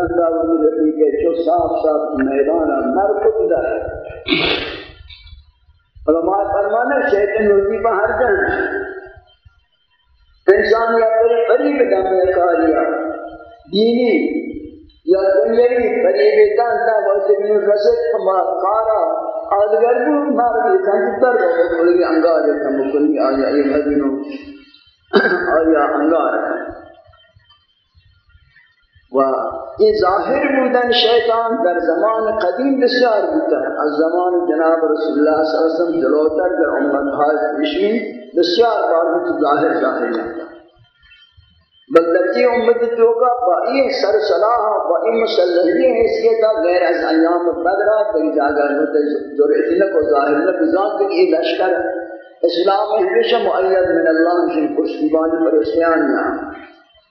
دادن در اون رفیقه چو صاف صاف می‌دانم مر خود در علماء فرمانه شیطان روزی با هر جن. انسان یا کوئی قریب دم کاریا دینی یا دنیایی قریب دن تا واسه بین رسد ما کارا آدگر بود مارکی سنجتر رو بکنی انگار کمکنی آیا ای مدینو آیا انگار. و یہ ظاہر بودن شیطان در زمان قدیم بسیار بودتا از زمان جناب رسول اللہ صلی اللہ علیہ وسلم جلوتر در امت حال پیشین بسیار بار بود ظاہر ظاہر لگتا بلدتی امت توقع با این سر صلاح با این مسلحی حیثیتا غیر از ایام بدرہ در جاگہ ہوتا جرعت لکو ظاہر لکو ذات کہ یہ لشکر. اسلام ہمیشہ معید من اللہ کی کشتیبانی پر اسیان یہاں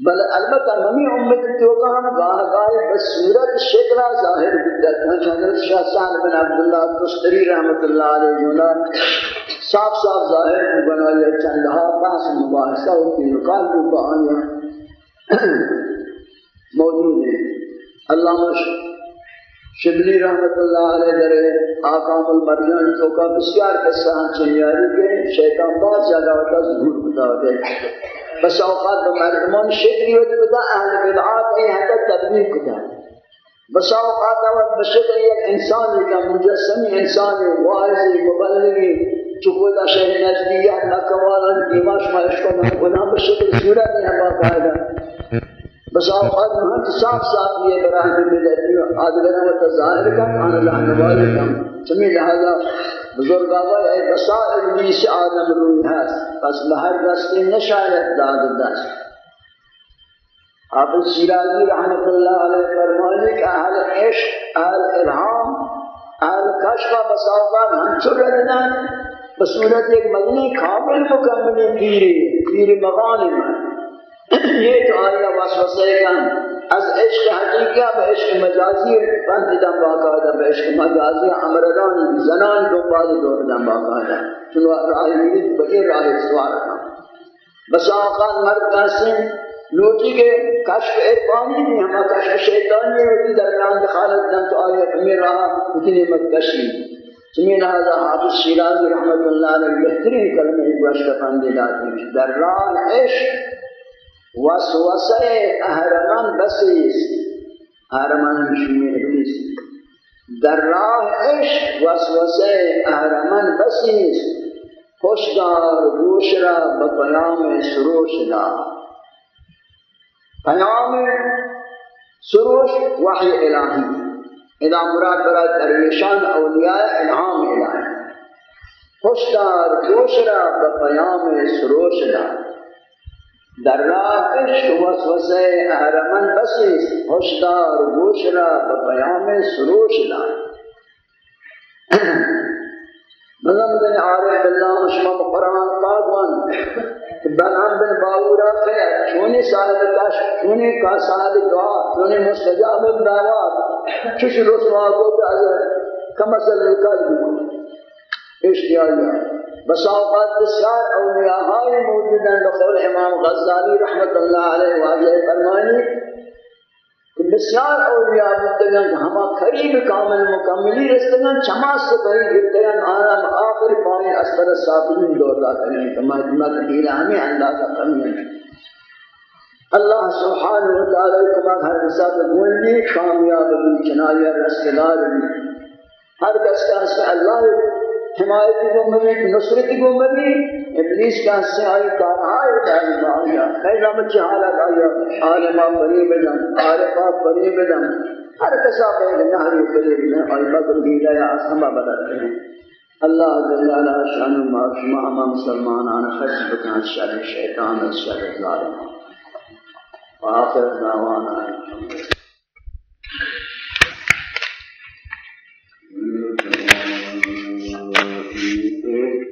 بل البتہ ہمیں امت توقع ہم گاہ گاہ بصورت شکرہ ظاہر بدت۔ ہیں حضرت شاہ سان بن عبداللہ تستری رحمت اللہ علیہ جونا صاف صاف ظاہر بنا لیا چندہا بحث مباحثہ ہوتی نکال کو بآنیا موجود ہیں۔ علامہ شبلی رحمت اللہ علیہ درے آقام المرجان تو کا بسیار قصہ ہم چنیاری کے شیطان بہت زیادہ ہوتا ظہور بتا ہوتے بس اوقات به مردمان شکلی و بدا أهل بدعات این هذا تبدیل كذا بس اوقات و بشکل یک انسانی که مجسم انسانی واعظی مبلغی تو خود اشهر نجدیه ديماش ما يشكو من گناه بشکل ان يكون باقاعده بس اوقات ہم صاف صاف یہ براہ میں دیتی ہوں آدھگر و تظاہر کا آن اللہ نوالے کا سمی لہذا بزرگ آبا ہے بسائر بیس آدم روی ہے بس لہر دستی نشایت داد دست. آپ شیرازی رحمت اللہ علیہ فرمانے کہ اہل عشق اہل ارحام اہل کشفہ بس اوقات ہم چھر ردن بصورت ایک مدنی کامل مکمل پیری پیری مغانم. ہے یہ تو آیا وسوسے کا از عشق حقیقہ به عشق مجازی بند دم باقاعدہ به عشق مجازی امردان زنان دو دنبال دور دم باقاعدہ چنو راہ میرید بغیر راہ سوار کا بس اوقات مرد قاسم لوٹی کے کشف ارفانی نہیں ہما کشف شیطانی ہوتی درمیان دخالت دم تو آیا ہمیں راہ اتنی مدکشی سمین هذا حافظ شیرازی رحمت اللہ علیہ بہترین کلمہ ایک وشکا پندے لاتی در راہ عشق وسوسه اهرمان بسیست اهرمان همیشونی ابلیس در راه عشق وسوسه اهرمان بسیست خوشدار گوش را به پیام سروش دا پیام سروش وحی الهی. اذا مراد برای درویشان اولیاء الهام الهی. خوشدار گوش را به پیام سروش دا در راه عشق وسوسه اهرمن بسیست هشدار گوش را به پیام سروش دار مزم بزن عارف بالله شما قرآن پاکوان بلان بن باورا خیر چونی صاحب کاش، چونی کا صاحب دعا چونی مستجاب دعوات چش رسوا کو از کمسل القلب اشتیاق بس اوقات بسیار اولیاء های موجودن بقول امام غزالی رحمت اللہ علیہ واضح فرمانی کہ بسیار اولیاء بودتگن ہما قریب کامل مکملی رستگن چما سے بہی گرتگن آرام آخر پانی اسفر صافرین دور داتا ہے کما جمعہ تبیل ہمیں اندازہ کمی ہے اللہ سبحانہ وتعالی کما ہر مسافر بولنی کامیاب بھی چنائی رسلال بھی ہر کس کا اس اللہ حمایتی کو مبی نصرتی کو مبی ابلیس کا سے آئی کارہائی داری بایا خیلی مچی حالت آیا عالمہ قریب دم عارفہ قریب دم ہر کسا بیر نحری قریب دم اور بدر بھی لیا اسمہ بدلتے ہیں۔ اللہ جل علا شان معاشمہ ہما مسلمان آنا خرچ بکان شر شیطان شر ظالم وآخر دعوانا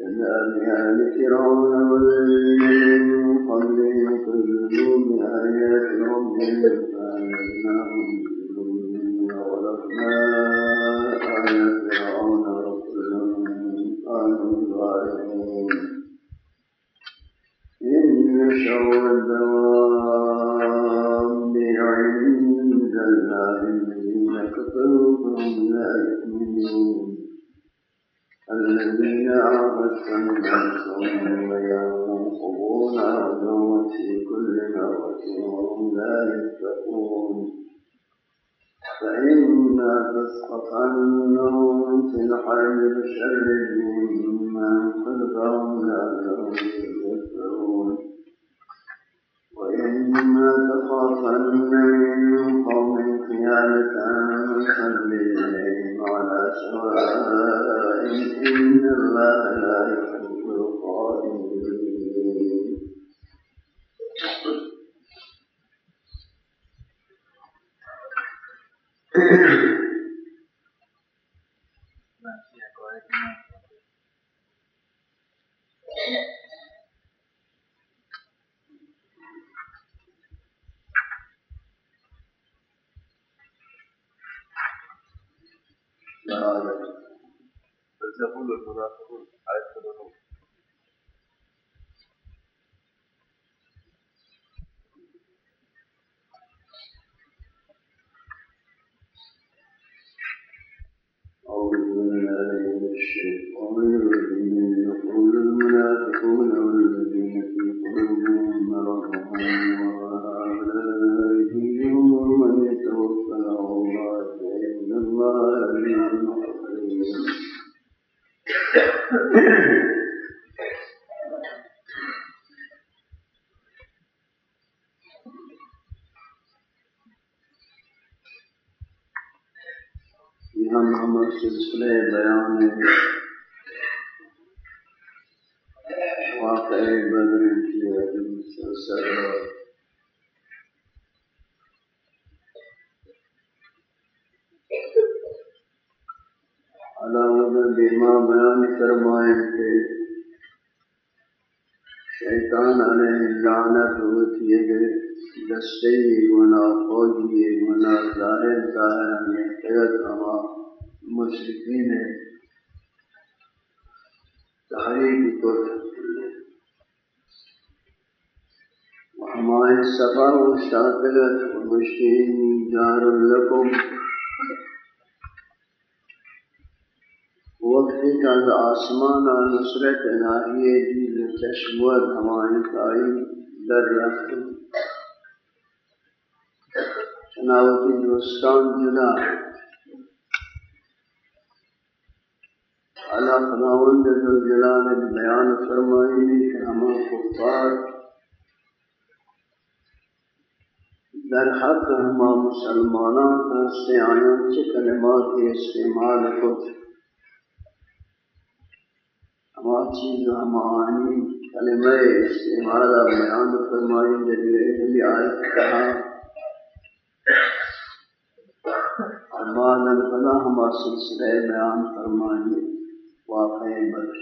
كذلك فرعون والذين من قبلهم كذبوا بآيات ربهم فأهلكناهم بذنوبهم وغرقنا لنسقطنهم في الحمل شرد مما خلفهم لعلهم يذكرون وإما تخافن من قوم خيانة فصل إليهم على سواء إن الله لا يحب القائمين Thank you. Wiederholen oder zurück. ہم عمل سلسلے بیان واقع بدر کی علاوہ بیما بیان فرمائے تھے شیطان علیہ لعنت ہوتی ہے دستے گنا فوجی گنا ظاہر ظاہر میں قید ہوا المشركين تحريك كفر وحماية السفر والشاكلة والمشركين جار لكم. وقت كان آسمان نصرة ناحية دي لتشمول حماية تاريخ در رفتم شناوتی دوستان جدا اللہ خداوند ذو جلال بیان فرمائی کہ ہم کفار در حق ہم مسلمانوں کا سے آیاں کلمات کے استعمال کو ہما چیز ہمانی کلمہ استعمال بیان فرمائی جلیل علی آیت کہا امان الفلا ہما سلسلہ بیان فرمائی واقع بخش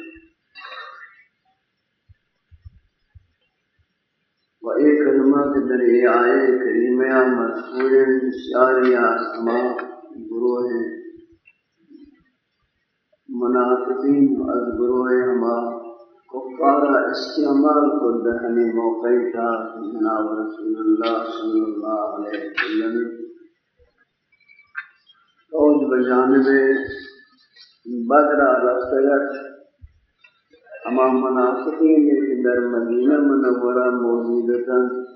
و ایک کلمہ کے در آئے کریمہ مذکور بسیاری آسما گروہ ہیں۔ منافقین از گروہ ہما کفارا استعمال کو دہنی موقع تھا جناب رسول اللہ صلی اللہ علیہ وسلم۔ فوج بجانب بدر رفتگت ہما منافقین کے در مدینہ منورہ موجودتا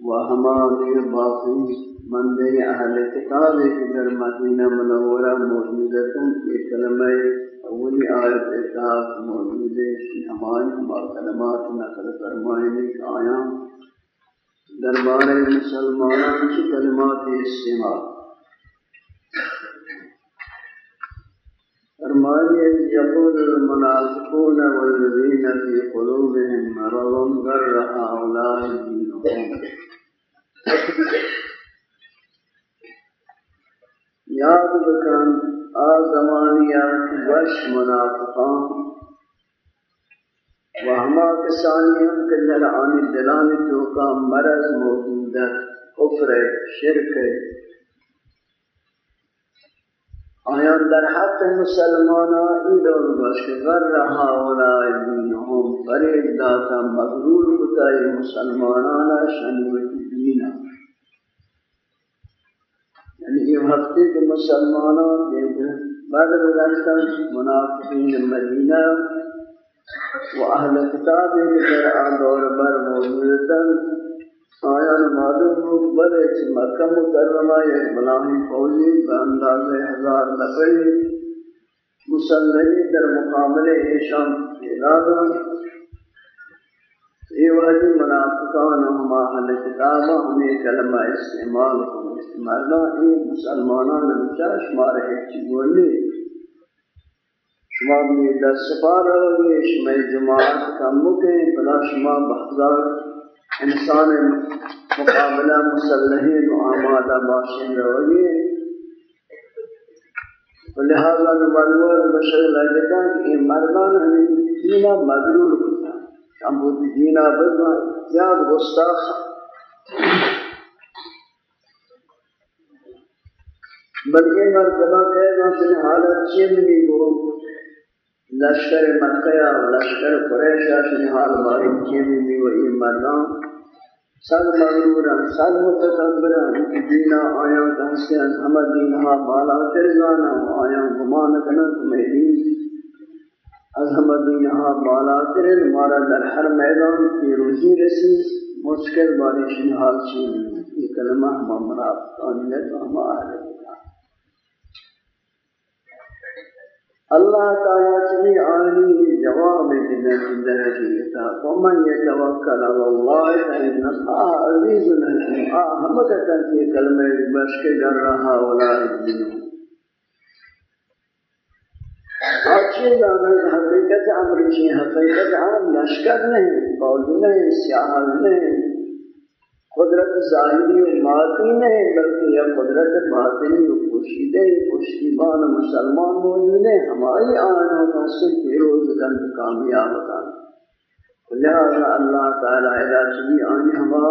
و ہمارے باقی مندے اہل کتاب کے در مدینہ منورہ موجود ہیں یہ کلمہ اولی آیت اتحاق موجود ہے۔ ہماری ہمارے کلمات نقل فرمائنے آیا۔ دربار مسلمانوں کی کلمات استعمال۔ الرحمن يقول المنافقون والذين في قلوبهم مرض بر هؤلاء دينهم یاد بکن آزمانیا وش منافقان. و ہما کسانیم کے لرعان دلان توقع مرض موجودت کفر شرک آیان در حق مسلمان این دور باشه و رها ولا دینهم فرید داتا مغرور کتای مسلمانان دین دینا یعنی این وقتی که مسلمانان دیگر بعد رفتن منافقین مدینه و اهل کتاب در آن دور بر موجودتن آیان معلوم مقبل ہے کہ مکہ مکرمہ ایک ملاحی فوجی بانداز ہزار نفری مسلحی در مقابل ایشان ارادہ یہ وحدی منافقان ہما اہل کتابہ ہمیں کلمہ استعمال کو مردہ این مسلمانان بچا شمار ایک چیزولی شما بھی دست سپار رہے شما جماعت کم مکیں بلا شما بہزار۔ انسان مقابلہ مسلحین و آمادہ باشن رہے لہذا نبالوار بشر لگتا کہ یہ مردان ہمیں دینہ مدرول ہوتا ہم وہ دینہ بزنا یاد گستاخ. بلکہ مرتبہ کہنا کہ حالت چیمنی کو لشکر مکہ و لشکر قریش اشن حال باری چیمنی و ایمانان سب مغرورا سب متکبرا دینا آیا دنسی از همه دینها بالا ترزانا آیا گمان کنا تمہیں دین از همه دینها بالا ترن مارا در ہر میدان کی روزی رسی۔ مشکل باری شن حال چین، یہ کلمہ ہم منافقان ہے تو ہم اللہ تعالی چنی آنی جواب دینا اندر حقیقتا ومن یتوکل اللہ فإن الله عزیز الحکیم آہم کتا کی کلمہ بس کے گر رہا ولا عزیز اچھی دانت حقیقت أمر کی حقیقت عام لشکر نہیں قول نہیں سیاحل نہیں قدرت ظاہری و مادی نہیں، بلکہ یہ قدرت باطنی و پوشیدہ پشتیبان مسلمان موجود ہیں، ہماری آنوں کا سے پیروز گند کامیاب کر لہذا اللہ تعالی ادا چلی آنی ہما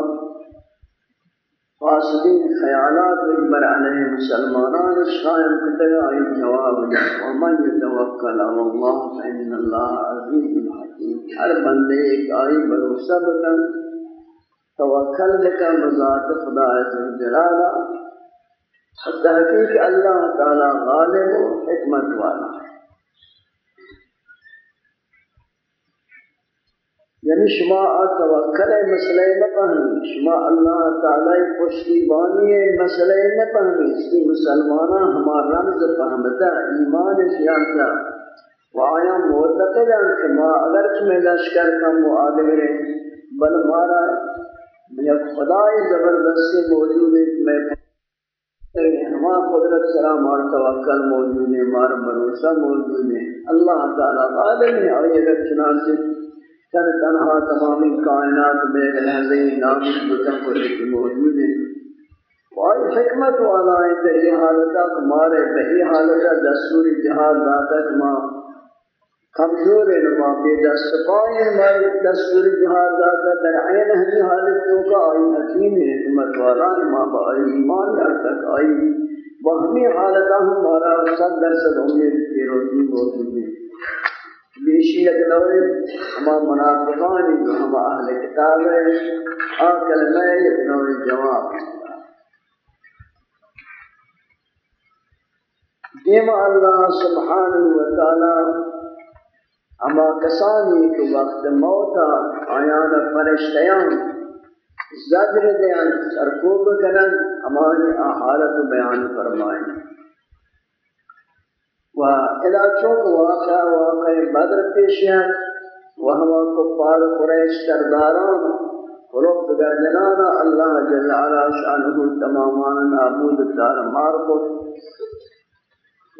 فاسدین خیالات اکبر علیہ مسلمانان شائم کتگا آئی جواب دیں ومن یتوکل اللہ فإن اللہ عزیز الحکیم ہر بندے ایک آئی بروسہ بکن۔ توکل بکا بذات خدا عز و جلالا تحقیق اللہ تعالی غالب و حکمت والا یعنی شما توکل مسئلہ نہ پہنی شما اللہ تعالی پشتی بانی مسئلہ نہ پہنی اس کی مسلمانہ ہمارا رمز فہمتا ایمان شیانتا وآیا معتقد ہیں کہ ما اگر تمہیں لشکر کم کا معادل بل مارا یا خدای زبردستی موجود ہے۔ میں ہمارا قدرت سلام مار توکل موجود ہے مار بھروسہ موجود ہے اللہ تعالیٰ غالب ہے اور یہ چنانچہ تن تنہا تمامی کائنات میں لحظے نام بتن کو موجود ہے اور حکمت والا ہے کہ یہ حالتہ ہمارے بہی حالتہ دستور جہاد داتا کما کمزور ہے نما بے دست پائیں ہمارے دستور جہاد داتا در عین ہمی حالتوں کا آئی حکیم حکمت والا نما با ایمان در تک آئی. وہ حالتہ ہمارا سب درصد ہوں گے کہ روزی موجود ہے. بیشی اگلوے ہما منافقانی جو ہما اہل کتاب ہے آکل میں اگلوے جواب دیما اللہ سبحانہ وتعالی اما کسانی کہ وقت موتا آیان فرشتیان زجر دیان، سرکوب کنن ہماری حالت بیان فرمائیں و الى چوک واقع واقع بدر پیشیان و ہوا کفار قریش سرداران قلوب گردنانا اللہ جل علا شانہ تمامان نابود دار مار کو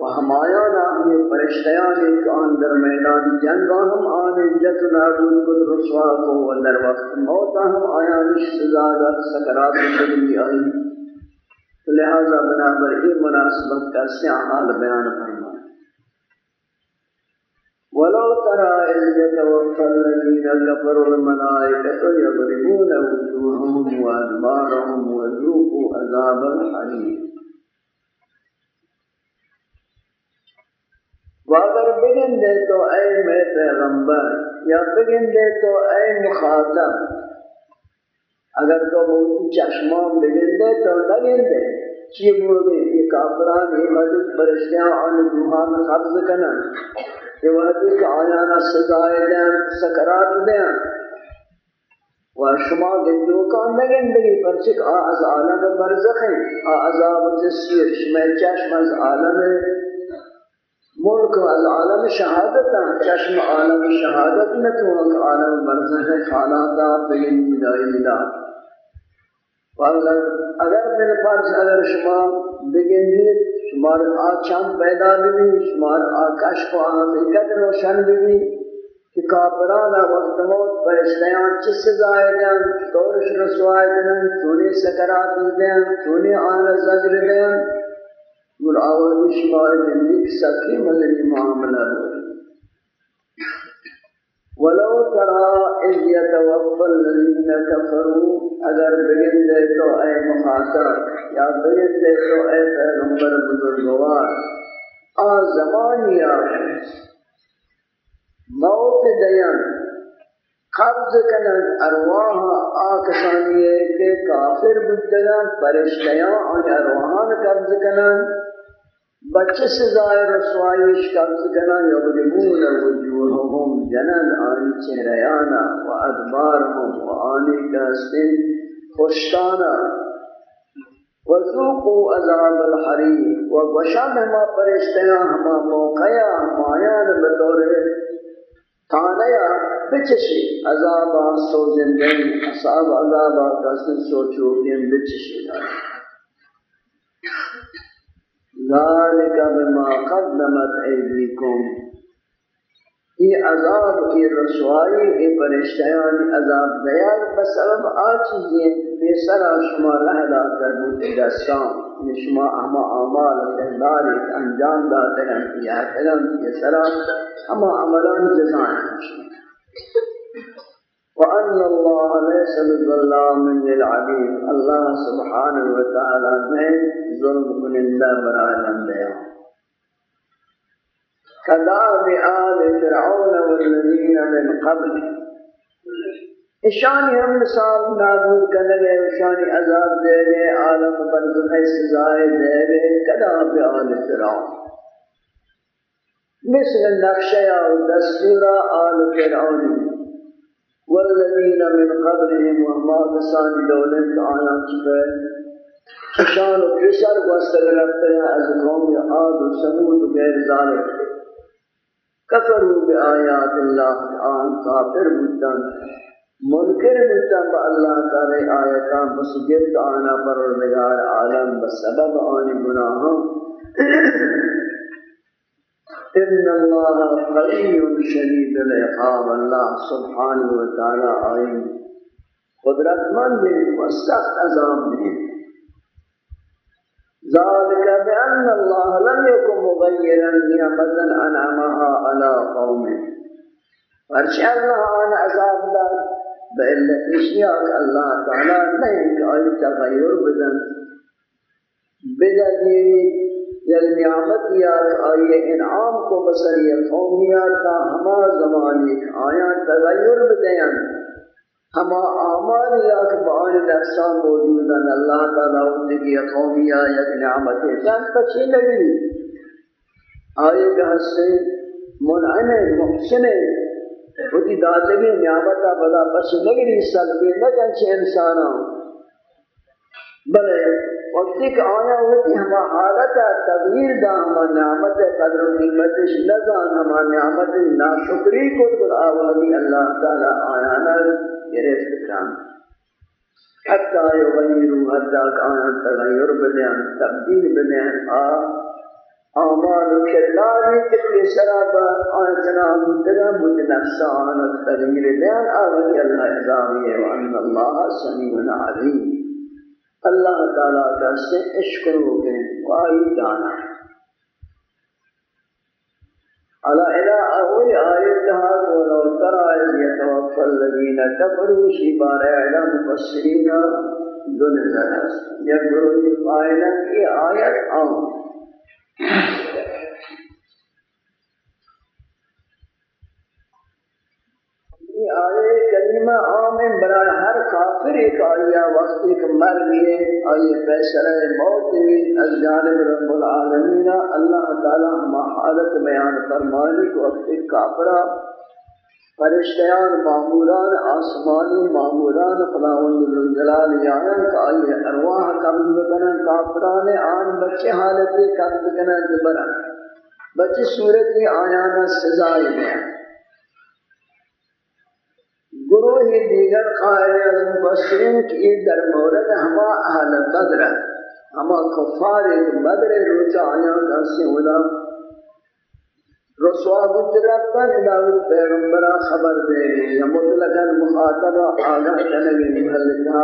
و ہمایانا ہمیں پرشتیان ایک آن در میدان جنگا ہم آن عزت نابود کن رسوا کو و در وقت موتا ہم آیا نش سزا در سکرات شدی آئی لہذا بنابر ای مناسبت کا سیاہ حال بیان فرمائے ولو ترى إذ يتوفى الذين كفروا الملائكة يضربون وجوههم وأدبارهم وذوقوا عذاب الحريق. واگر بگن دے تو اے میں پیغمبر، یا بگن دے تو اے مخاطب۔ اگر تو موتی چشمان بگن دے تو لگن دے چی بولے؟ یہ کافران، یہ مدد برشتیاں آن روحان قبض کنا یہ وحدی کہ آیانا سزائے دیں، سکرات دیں۔ و شما گندو کان نگن دگی پرچک آ از عالم برزخ ہیں آ عذاب جسیر شما چشم از عالم ملک از عالم شہادت چشم عالم شہادت نہ تو عالم برزخ خالاتا بین بدائی دا اگر میرے پاس اگر شما بگنید شمار آچان پیدا بھی شمار آکش کو حقیقت روشن بھی کہ کافرانا وقت موت فرشتیان چس سزائے دیں دورش رسوائے دیں چونی سکرات دیں چونی آن زجر دیں اور آواز شمار جنیک سکی مدنی معاملہ ہوئی ولو ترى إذ يتوفى الذين كفروا اگر بگن دے تو اے مخاطر یا بگن دے تو اے پیغمبر بزرگوار آ زمانی آخر موت دیان قبض کنن ارواح آکسانی ہے کہ کافر بدگان پرشتیاں اور ارواحان قبض کنن. بچے ظاہر رسوائش قبض کنا یغلبون وجوہهم جنن آنی چہریانا و ادبارهم و آنی کاسن خوشتانا وذوقوا عذاب الحریق و گوشان ہما پرشتیاں ہما موقعیا ہمایان بطور تانیا بچشی. عذابا سوزندن. اصاب عذابا. کسن سوچوکیم بچشی. ذالک بما قدمت ایدیکم. یہ عذاب کی رسوائی یہ پرشتیان عذاب دیار. بسبب آچیزیں بے سرا شما رہدا دستان. شما اما اعمال احدار انجام داتے ہیں یہ حلم یہ سرا اما عملان جزائیں وأن الله ليس بظلام للعبيد الله سبحانه وتعالى من ظلم من الله برای الأنبياء كذاب آل فرعون والذين من قبل. اشانی ہم مثال نابود کرنے گئے اشانی عذاب دے گئے عالم پر زمین سزائے دے گئے کذاب آل فرعون۔ مثل نقشہ و دستورہ آل فرعون۔ والذين من قبلهم وما بسان دولت آیا چکے۔ شان و کسر واستغلقتے ہیں از قوم عاد و سمود و غیر ذالک۔ کفروا بآیات اللہ آن کافر بودن۔ منکر بودن با اللہ تعالی آیتان بسجد آنا پروردگار عالم بسبب آن گناہوں ان اللہ قوی شدید العقاب اللہ سبحانہ و تعالی آئین. قدرت مند و سخت عذاب دیں ذلك بأن الله لم يكن مغيرا نعمة أنعمها على قومه فرشاء الله عن عذاب دار به بإلا إشياء الله تعالى نہیں کہ آئی تغیر بدن۔ بدن یک یعنی نعمت یا آئیے انعام کو بسری قومیات کا ہما زمانی آیا تغیر بدین ہما آمال یا کبان الاقسام موجود ہیں، اللہ تعالیٰ اندگی قومیہ یک نعمت ہے۔ پچھی لگی آئے کہ حسن منعن محسن وہی وتی دادگی نعمت بلا پس نگری سلبی نکن چھ انسانا بلے، وقتی کہ آیا ہوتی ہما حالت تغییر دا ہما نعمت قدر و قیمت نزان ہما نعمت ناشکری کو کل آوازی اللہ تعالی آیانا گرفت کام حتی یغیرو حتی کہ آیا تغیر بلین تبدیل بلین آ آمال کرداری کتنی سرابا آن جناب تگا مجھ نفسان تغییر بیان آوازی اللہ اعظامی وان اللہ سمیع علیم. اللہ تعالیٰ کا سے عشق ہو گئے وائی دانا. على إلى أول آية هذا ولو ترى إذ يتوفى الذين كفروا شبار إلى مفسرين دون ذلك يقولون القائلة في آية آمن عام آئے کریمہ عام برای ہر کافر ایک آیا وقت ایک مر گئے۔ آئے فیصلہ موت ہوئی۔ از جانب رب العالمین، اللہ تعالی ہما حالت بیان فرمانی کو وقت ایک کافرہ فرشتیان معموران آسمانی معموران خداوند الجلال یعنی کہ آئے ارواح قبض بکنن، کافران آن بچے حالت قبض بکنن جبرا بچے صورت کی آیانا سزائی بیان گروہ دیگر قائل از مفسرین کی در مورد ہما اہل بدر، ہما کفار بدر روچا آیا کسی ہودا رسوا بود ربتا الہی پیغمبرہ خبر دے گی یا مطلقا مخاطبہ آگاہ تنگی محلتہ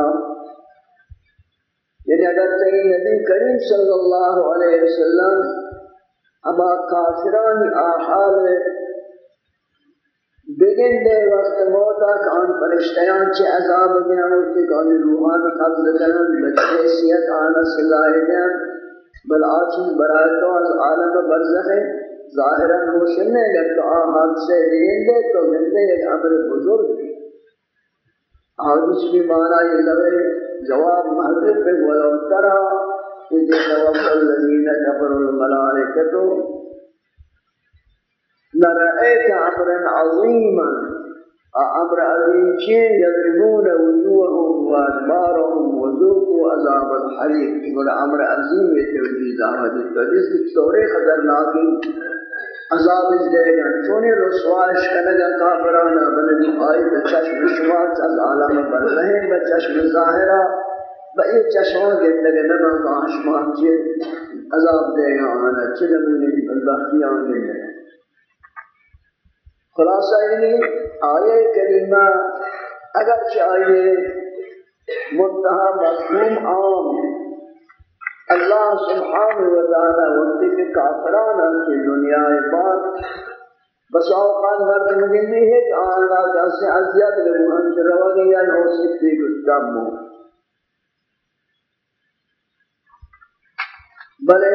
یعنی اگر تھی نبی کریم صلی اللہ علیہ وسلم اما کافران آحال بگن دے وقت موتا کان پرشتیان چی عذاب بیان ہوتی کانی روحان قبض کرن بچیسیت آنا سلائی بیان، بل آچیز برای تو از عالم برزخ ظاہرا روشن ہے اگر تو آن سے بگن دے تو گندے ایک عمر بزرگ. آدھوش بھی مانا یہ لگے جواب محضر پہ ولو ترا اذ توفى الذين كفروا الملائكه لرأيت أمرا عظيما أمر عظيم شيء يضربون وجوههم وأدبارهم وذوقوا عذاب الحريق يقول أمر عظيم يتوجيه دعوة التوجيه بطوري خطرناك عذاب دے گا چونی رسواش کنگا کافرانا بلدی آئی بچشم شمات از عالم برلہیں بچشم ظاہرہ بئی چشمان گندگے نمہ کاشمان چی عذاب دے گا آنا چلمونی کی آنے گا خلاصہ یعنی آیے کریمہ اگر چاہیے منتہا مفہوم عام اللہ سبحانہ و تعالی وقت کے کافرانہ کی دنیا بات بس اوقات مرد مجھے ہے کہ آنا جیسے عذیت لگو ہم سے روا گیا نو سکتی گفتہ مو. بلے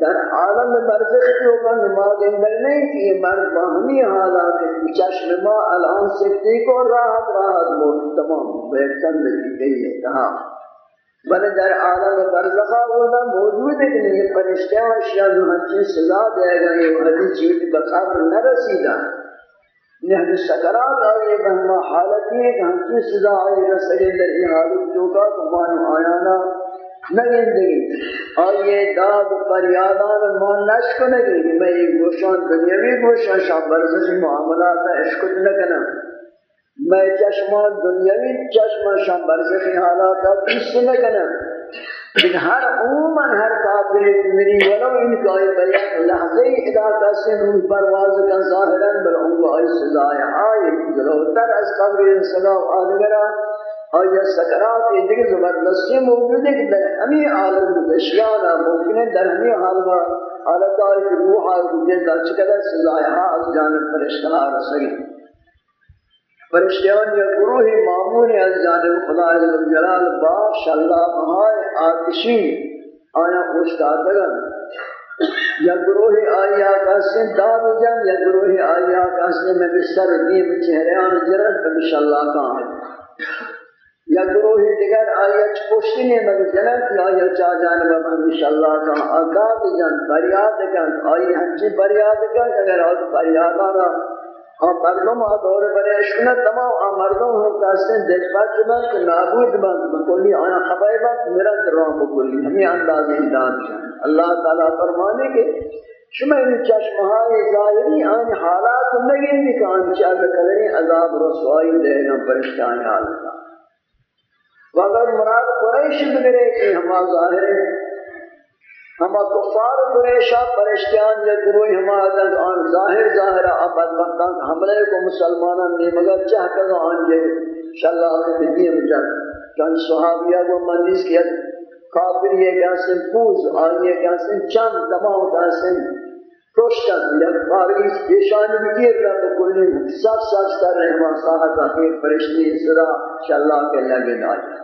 در عالم برزخ کی ہوگا نماز اندر نہیں کہ یہ مرد باہمی حالات چشم ما الآن سکتی کو راحت راحت موت تمام بیتن لگی گئی ہے کہا بلے در عالم برزخ ہوگا موجود ہے کہ یہ فرشتے اور اشیاء جو سزا دے گا، یہ حدیث چیز بقابر نہ رسیدہ نحن سکرات آئے بہما حالتی ہے کہ ہنچی سزا آئے گا، سرے در یہ حالت جو کا کمانو آیانا نگندگی۔ اور یہ داد فریادان مان نشک نگی میں یہ گوشان دنیاوی گوشان، شاہ برزش معاملات عشق نکنا میں چشمان دنیاوی چشمشان برزخی حالات دوست نکنم این هر عموماً هر کافری منی ولو این کائی بیان لحظه ادا کسی نون پرواز کن ظاہراً بل عمو آئی سزای آئی جلوتر از قبر انسلاو آدگرہ آیا سکرات دیگر زبردستی موجود ہے کہ در ہمی عالم اشیانا ممکن ہے در ہمی حالما حالت آئی روح آئی دیگر چکلہ سزایہ از جانب پر اشتہار سگی فرشتیان یا گروہ معمول از جانب خدا جلال باش اللہ مہائے آتشی آیا خوشتادگن یا گروہ آیا کاسے داد جان یا گروہ آیا کاسے میں بستر دیم چہرے آن جرد بمشاللہ کا آئے یا گروہی دیگر آیت پشتی نے مگر جنت کی آیت چاہ جانب من انشاءاللہ کا آگاد جان فریاد کن آئی ہنچی فریاد کن اگر آج فریاد آنا مردم آ دور برے اشکنا تمام آ مردم ہم کہتے ہیں دل پاک بند کہ نابود بند بکلی آیا خبر بند میرا دران بکلی ہمیں انداز امداد اللہ تعالیٰ فرمانے کے شما این چشمهای ظاہری آن حالات نگین کہ آن چاہ کریں عذاب رسوائی دینا پرشتان حالتا وگر مراد قریش بگرے کہ ہما ظاہر ہما کفار قریشہ پرشتیان یا گروہ ہما دن آن ظاہر ظاہر آباد وقتان حملے کو مسلمانان نے مگر چاہ کر آن جے شاءاللہ کے بدیم جن چند صحابیہ کو مندیس کیا کافر یہ کہاسن پوز، آن یہ کہاسن چند دماؤ کہاسن پروشتن یا یعنی خارجی پیشانی بگیر رہا تو کلی سب سب کر رہے ہیں صاحب آخر فرشتی صدا شاءاللہ کے لگے نائی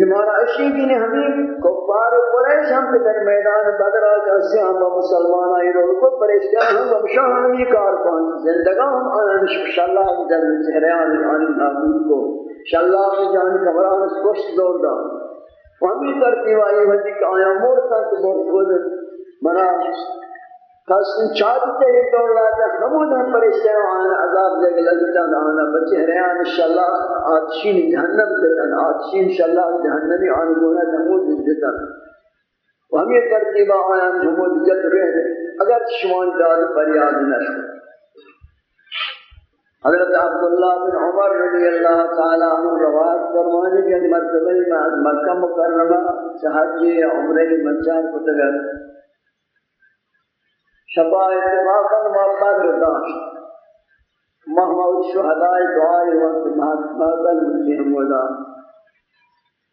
مانا اشی نے ہمیں کفار قریش ہم کے در میدان بدر آکا سے ہم مسلمان آئی رو کو پریشتیان ہم ہمشہ ہم یہ کار پہنچ زندگاں ہم آنا نشو شاللہ ہم در چہریان آنی نابود کو شاللہ ہم جانی کبران اس کشت دور دا۔ ہمیں ترتیب آئی ہوتی کہ آیا مورتا کہ بہت خود، منا قسم چاہتے ہیں دور لاتا ہمون ہم پریشتے ہیں آنا عذاب دے لگتا آنا بچے ریان انشاءاللہ آتشین جہنم دیتا آتشین انشاءاللہ جہنمی آنا گونا جمود دیتا و ہم یہ ترتیبہ آیا جمود جت رہ دے اگر شمان داد پریاد نشو۔ حضرت عبداللہ بن عمر رضی اللہ تعالیٰ عنہ روایت فرمانے کے مرتبہ مکہ مکرمہ چہجی عمرہ منچان کو تگر شبا اتفاقا ما قدر داشت. محمد شهداء دعای وقت محمد المسلم ودا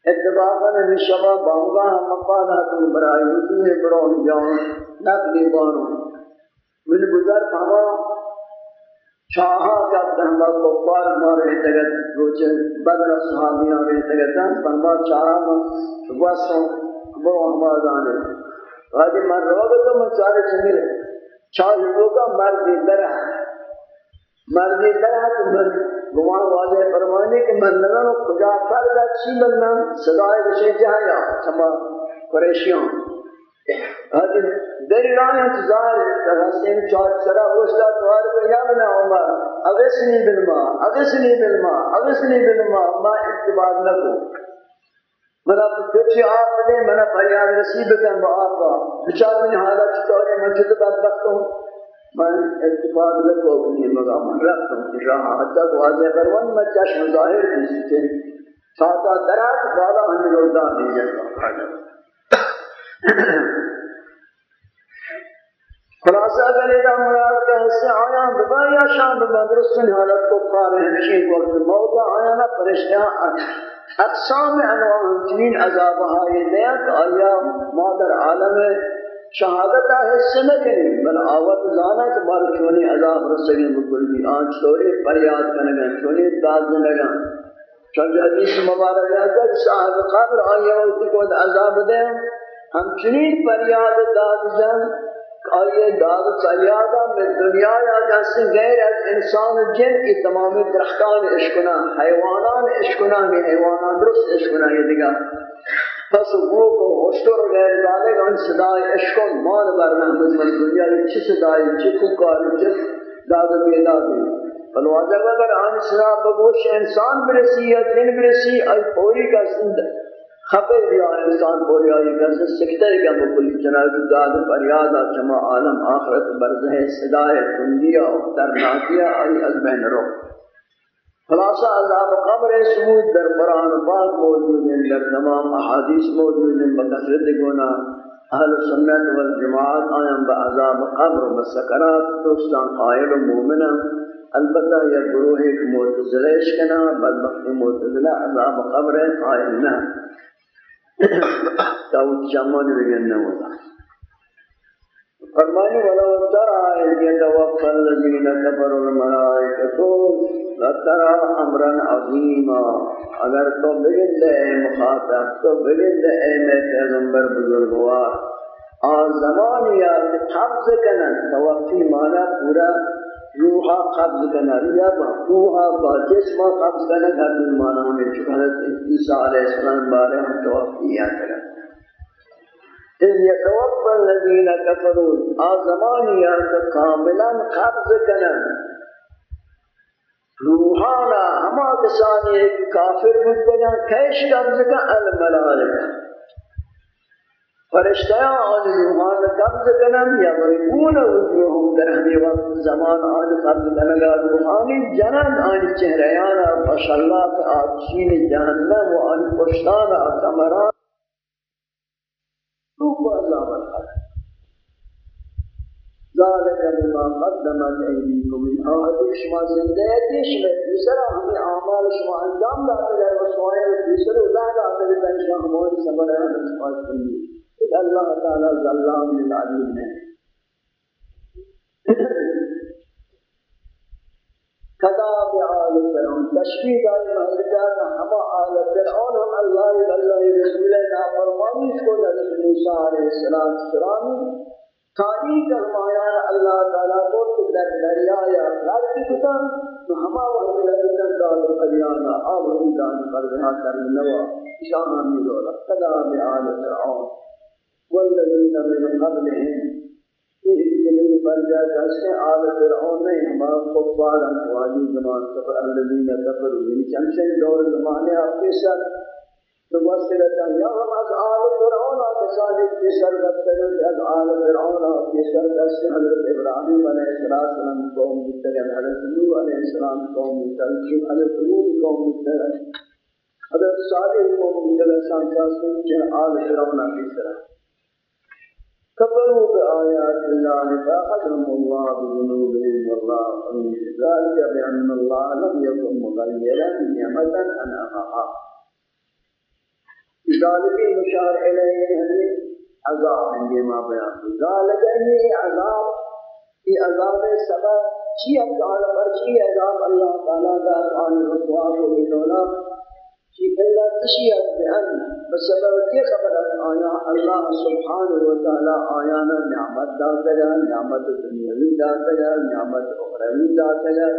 اتفاقا نبی شبا بانگا ہم مقاد حتم برائی حضور برون جاؤں نقلی بانو من گزر پاما شاہا کا تہمہ کفار مارے تگت روچے بدر صحابیاں رہے تگتاں پنبا چاہا من واسوں برو ہمارا آنے آجی من روگ تو من چارے چمیرے چار لوگوں کا مرد درہ مرد درہ تو من گمان واضح فرمانے کہ من نظر خدا فرد اچھی بننا صدای بشے جایا سما قریشیوں حضر در راہ انتظار حسین چار سرا اوشتا توار کو یا بنا عمر۔ اغسنی بالما اغسنی بالما اغسنی بالما ما اتباد لکو منا پیچھے آپ دے منا فریاد نصیب کن با آقا بچار من حالت چطوری من جد بدبخت ہوں من اتفاق لکو اپنی مگا من رکھتا ہوں راہ حتی واضح کروان میں چشم ظاہر دی سکتے ساتا درات بالا ہمیں روزہ دی جاتا خلاصہ اگر یہ مراد کا حصہ آیا ببا یا شام ببا درستن حالت کو پارے ہمشین وقت موتا آیا نا پرشتیاں اقسام انواع چنین عذاب ہائے نیا کہ آیا مادر عالم شہادت حصہ نہ کریں بل آوت زانا کہ بار چونی عذاب رسلی بکل بھی آنچ توڑے پریاد کنگا چونی داد نگا چونکہ حدیث مبارک رہتا ہے صاحب قبر آیا وقت کو عذاب دیں ہم چنین پریاد داد جان آئیے داد سیادہ میں دنیا یا جیسے غیر از انسان جن کی تمام درختان اشکنا حیوانان اشکنا میں یعنی حیوانان درست اشکنا یہ یعنی دیگا پس وہ کو ہوشتر غیر ذالک ان صدای اشکن مان برنا مجمل دنیا یہ چی صدای چی ککار چی داد بیدا دی فلواجہ اگر آن صدا بگوش انسان برسی یا جن برسی، ای پوری کا زندہ خبر دیا انسان بولیا یہ کہ سکتے کہ مکلی جناب داد فریاد جمع عالم آخرت برزہ صدائے تندیا و ترناکیا ای از بین رو۔ خلاصہ عذاب قبر سمود در قرآن پاک موجود ہیں، در تمام احادیث موجود ہیں، بکثرت گونا اہل سنت والجماعت آئیں با عذاب قبر بسکرات دوستان، قائل و مومنہ۔ البتہ یہ گروہ ایک معتزلہ اشکنا بدبخت معتزلہ عذاب قبر قائل نہ۔ داود جامان بگن نولا فرمانی ولو ترى إذ يتوفى الذين كفروا الملائكة لترى أمرا عظيما اگر تو بگن دے مخاطب تو بگن دے اے میں پیغمبر بزرگوار آزمان یا قبض کنن توفی مانا پورا روحا قبض کنن یا روحا با جسما قبض کنن ہر دن مانا ہمیں چکا عیسیٰ علیہ السلام بارے ہم توفی یا کرن إذ يتوفى الذين كفروا آزمانيا كاملا قبض کنن روحانا ہما کسانی کافر بودگا کیش قبض کا الملائکہ فرشتیاں آن روحان قبض کنن یا ورکون وجوہم در ہمیں وقت زمان آن قبض کنگا روحانی جنن آن چہریانا بشاللات آتشین جہنم و آن پشتانا کمران روح و عذابت حد ذالک بما قدمت ایدیکم. من آهد شما زندگی شما دوسرا ہمیں اعمال شما انجام داتے ہیں وسوائے دوسرے اللہ داتے ہیں شما ہماری صبر ہے ہمیں سپاس کرنی کہ اللہ تعالی ظلام للعلیم ہے کدا بعال فرعون تشبیہ داری محلتا کہ ہما آل فرعون، ہم اللہ اللہ رسول نافرمانی کو حضرت موسیٰ علیہ السلام سرامی کاری کا ہمایان اللہ تعالیٰ کو در دریا یا غار کی کتن تو ہما وحد لگتن دال قلیانا آبرو دان پر رہا کرنے نوا شاہان ملولا کدا بعال فرعون۔ والذین من قبلهم یہ زمین پر جا جیسے آل فرعون نے ہمارا کفار انوالی زمان سفر الذین کفروا یعنی چمشے دور زمانے آپ کے ساتھ تو وصلتا یا ہم از آل فرعون آتشانی کی سر رفتگن از آل فرعون کی سر دست حضرت ابراہیم علیہ السلام قوم متگن حضرت نوح علیہ السلام قوم متگن حضرت نوح قوم متگن حضرت صالح قوم متگن سانچہ سنچہ آل فرعون کی سر كفروا بآيات الله فأخذهم الله بذنوبهم والله قوي ذلك بأن الله لم يكن مغيرا نعمة أنعمها ذلك مشار إليه يعني عذاب عندما بيان. ذلك أنه عذاب في عذاب السبب شيء قال پر شيء عذاب الله تعالى ذات عن الرسوات والدولة شيء إلا تشيئت بأن بسبب کی خبر آیا اللہ سبحانہ و تعالی آیانا نعمت داتا گا نعمت دنیاوی داتا گا نعمت اخروی داتا گا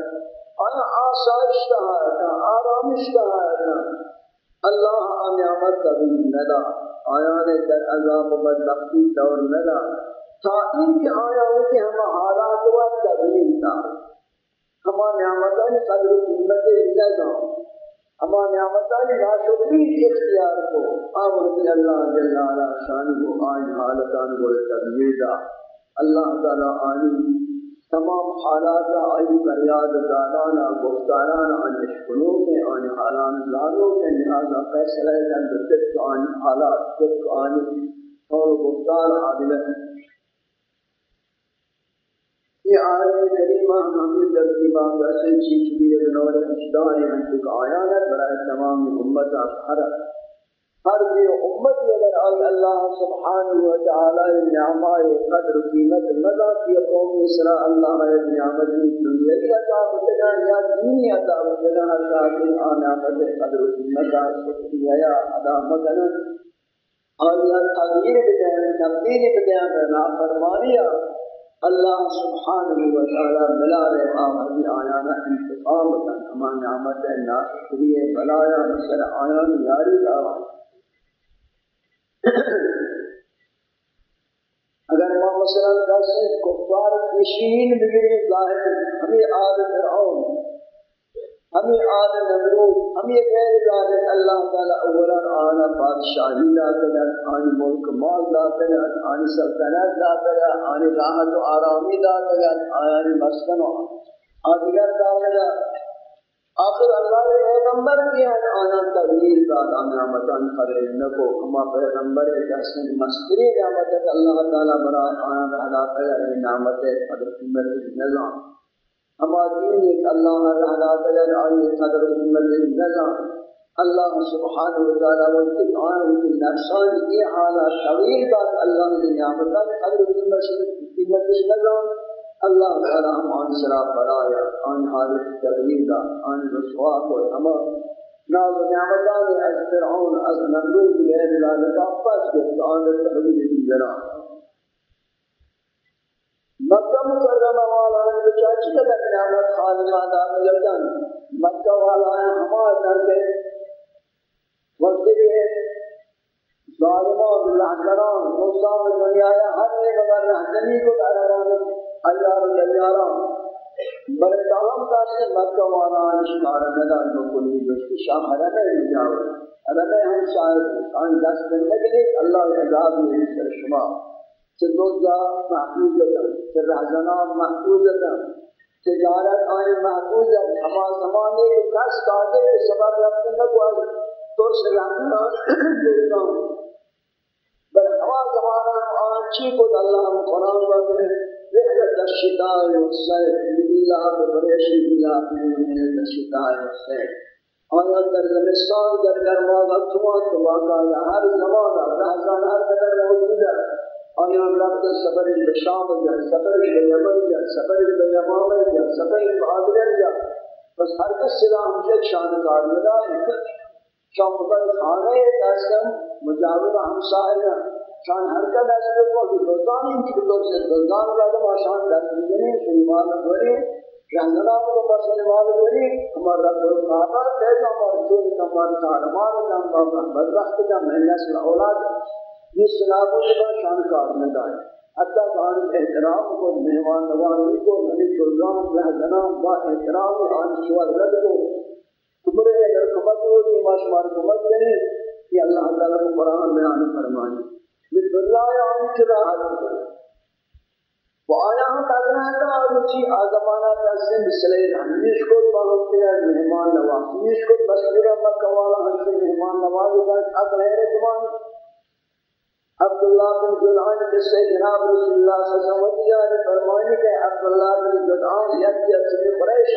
آیا آسائش دہایتا آرامش دہایتا اللہ نعمت کبھی ندا. آیان در عذاب و بدبختی دور ندا. تا ان کے آیا ہو کہ ہم حالات و تبلیل دا ہما نعمتان قدر قیمت نظام اما نعمتانی ناشکری اختیار کو آمد اللہ جل علا شانی کو آئین حالتان کو تبییدہ اللہ تعالی آئین تمام حالات آئی کریاد دارانا گفتارانا آن اشکنوں کے آن حالان لانوں کے لہذا فیصلہ کن بطبق آن حالات طبق آن اور گفتار عادلت یہ آئے کریمہ ہمیں ترتیبان ویسے چیز بھی بنور اشدار ہیں تک آیانت برائے تمام امت ہر ہر بھی امت اگر آئی اللہ سبحانہ و تعالی نعمائے قدر قیمت مدہ کی، قوم اسراء اللہ نعمت دنیا کی عطا بتنا یا دینی عطا بتنا ہر شاہدین آنعمت قدر قیمت شکریہ ادا مدنا آیا تغییر بدین تبدیل بدین نافرمانیہ اللہ سبحانہ و تعالی ملا رہے آمدی آیانا انتقام کن اما نعمت ناصری بلایا بسر آیان، یاری دعوان اگر ما مثلا کسی کفار پیشین بگیری ظاہر ہمیں آد فرعون ہمیں آد نمرود، ہمیں غیر ذالک اللہ تعالی اولا آنا بادشاہی لاتا ہے آنی ملک مال لاتا ہے آنی سلطنت لاتا ہے آنی راحت و آرامی لاتا ہے آنی مسکن و آدگر لاتا آخر اللہ نے پیغمبر کیا ہے، آنا تغییر کا آنا مدن خبر نکو ہما پیغمبر جیسے مستری نعمت اللہ تعالی برای آنا رہا ہے نعمت قدر قیمت نظام ہما دین ایک اللہ رہنا تلن آئی قدر قیمت نظام اللہ سبحانہ وتعالی وقت آئے وقت نفسان یہ حالا طویل بات اللہ نے نعمتا قدر و قیمت نظام اللہ تعالی ہم آن سرا برایا آن حالت تغییر آن رسوات و ہما ناز نعمتان از فرعون، از نمرود غیر ذالک پس کے آن تغییر دیگران بچاچی کا نعمت خالقہ دا مجردن مکہ والا ہے ہمارے در کے وقت کے ظالمان لہنگران مصاب دنیا ہے ہر ایک اگر رہنمی کو داران اللہ رضی اللہ بلے تمام کاسے مکہ والا اشکار ندان کو کلی بشتی شاہ حرم ہے مجاور حرم ہے ہم شاہد آن دست دن لگے اللہ عذاب میں سر شما سے دوزا محفوظ دن سے رہزنا محفوظ دن تجارت آئے محفوظ دن ہما زمانے کے کس قادر کے سبب رکھتے ہیں کوئی تو سے رہنا دوزا بل ہوا زمانہ آن چی کو اللہ ہم قرآن وقت رحلت الشتاء والصيف بلا بریشی بلا من الشتاء والصيف آیا در زمستان، در گرما وقتما تو واقعا ہر زمانہ رہزان ہر قدر موجود ہے۔ آیا رب سفر بشام جا سفر بیمن جا سفر بیمام جا سفر بادر جا بس ہر کس صدا ہمشہ شانکار مدا ہے شام پر خانے قسم مجاور ہمسائے شان حرکت ایسے کو کہ دوستان ان کی طور سے دوستان کا تو شان دست دینے سلیمان دوری رہنما کو بس سلیمان دوری ہمارا رب العالمین کیسا ہمارا جو تمام کارمان کا ہم بدبخت کا مہینہ سے اولاد یہ سلابوں کے بعد شان کار میں دائیں حتی کہ احترام کو مہمان نوازی کو نبی سلطان رہنما با احترام آن شوال رد کو۔ تمہرے اگر کمت ہو کہ ما شمار کمت نہیں یہ اللہ تعالیٰ کو قرآن بیان فرمانی بسم ہاں اللہ عام چرا حضرت و آیا ہم کرنا تھا روچی آزمانہ کا سن بسلے ہمیش کو بہت دیا مہمان نواز ہمیش کو بسیرہ مکہ والا ہم سے مہمان نواز کا اقل ہے زمان عبداللہ بن جدعان جس سے جناب رسول اللہ صلی اللہ علیہ وسلم فرمائنی کہ عبداللہ بن جدعان یک یک قریش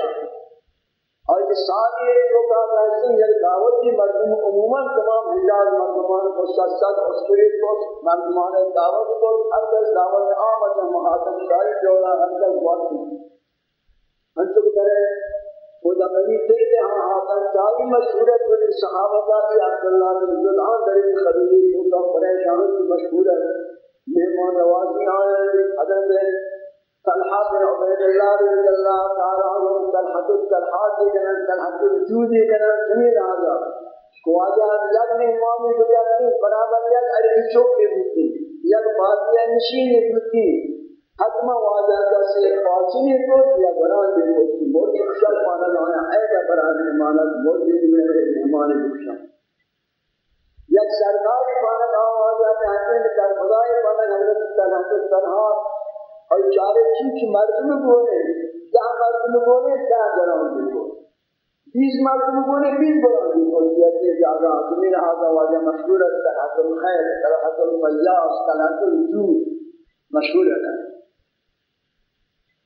اور یہ ساری جو کا فیصلہ یہ دعوت کی مردم، عموما تمام حجاز، مردمان کو سچ سچ اسکری کو، مردمان دعوت کو، ہر کس دعوت عام اچھا، ہے محاتم شاہی جوڑا ہر کس وقت ہم تو خدا منی تیل ہاں آتا چاہی مشہورت بنی صحابہ کی عبداللہ بن جلعان درین خبیلی ہوتا پریشان کی مشہورت مہمان نوازی آئے حضرت طلحہ بن عبید اللہ رضی اللہ تعالیٰ عنہ طلحہ الطلحہ کی جنن طلحہ الجودی جنن سمیل آزا خواجہ یک مہمانی بجاتی برابر یک علی چوکی بودتی یک باتیہ نشینی بودتی حتم واجہ کا سے پاچنی کو یا بران دے کو موت خوشال پانا لانا اے کا بران دے مانا موت دے میرے مہمان خوشا یک سردار پانا لانا واجہ نے حتم کر خدای پانا حضرت طلحہ طلحہ اور چارے چیچ مردم بولے کیا مردم بولے کیا بران گراؤں دیکھو بیس مردم بولے بیس گراؤں دیکھو یہ زیادہ تمہیں آگا واجہ مشہور ہے طلحت الخیر طلحت الفیاس طلحت الجود مشہور ہے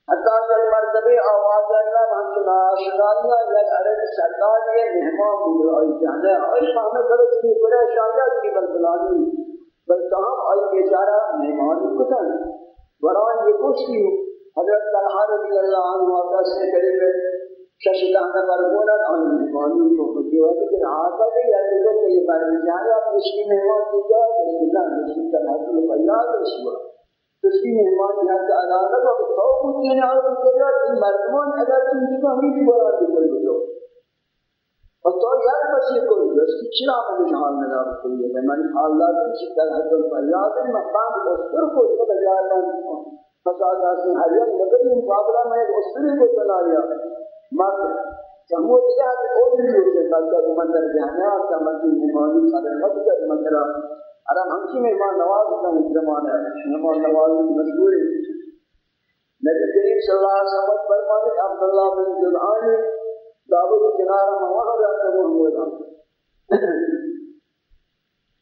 حتی کہ مرتبہ آواز اللہ ہم چنا آشنالیہ یک عرب سردار یہ مہمان بولے آئی جانے آئی شامل کرو چکی پریشانیت کی بلبلانی بلکہ ہم آئی بیچارہ مہمانی کتن بران یہ کچھ حضرت طلحہ رضی اللہ عنہ واقع سے قریب شش دہنا پر بولا ان مہمانوں کو خودی وقت کہ آقا بھی یا تو کہ یہ بار جانے آپ مشکی مہمان کی جا بسم اللہ مشکی طلحہ کو فیاض رشوا مشکی مہمان یہاں کا عدالت اور تو کچھ نہیں اور تو کہ مردمان اگر تم کو ہمیں بھی بولا کہ کوئی بجو اور تو یاد بچے کو اس کی چرا میں حال میں دار کو یہ میں حال لا کی طرح تو فیاض مقام کو سر کو اس کا جان فساد سے حیات نبی مقابلہ میں اسری کو چلا لیا مت سمو کیا اور بھی لوگ سے بات کا مندر جانا کا مندر ایمانی صدر مت کا مندر ارا ہم کی مہمان نواز کا زمانہ ہے مہمان نواز مشہور ہے نبی کریم صلی اللہ علیہ وسلم فرماتے عبداللہ بن جدعان دعوت کنارہ میں وہاں جاتا وہ ہوا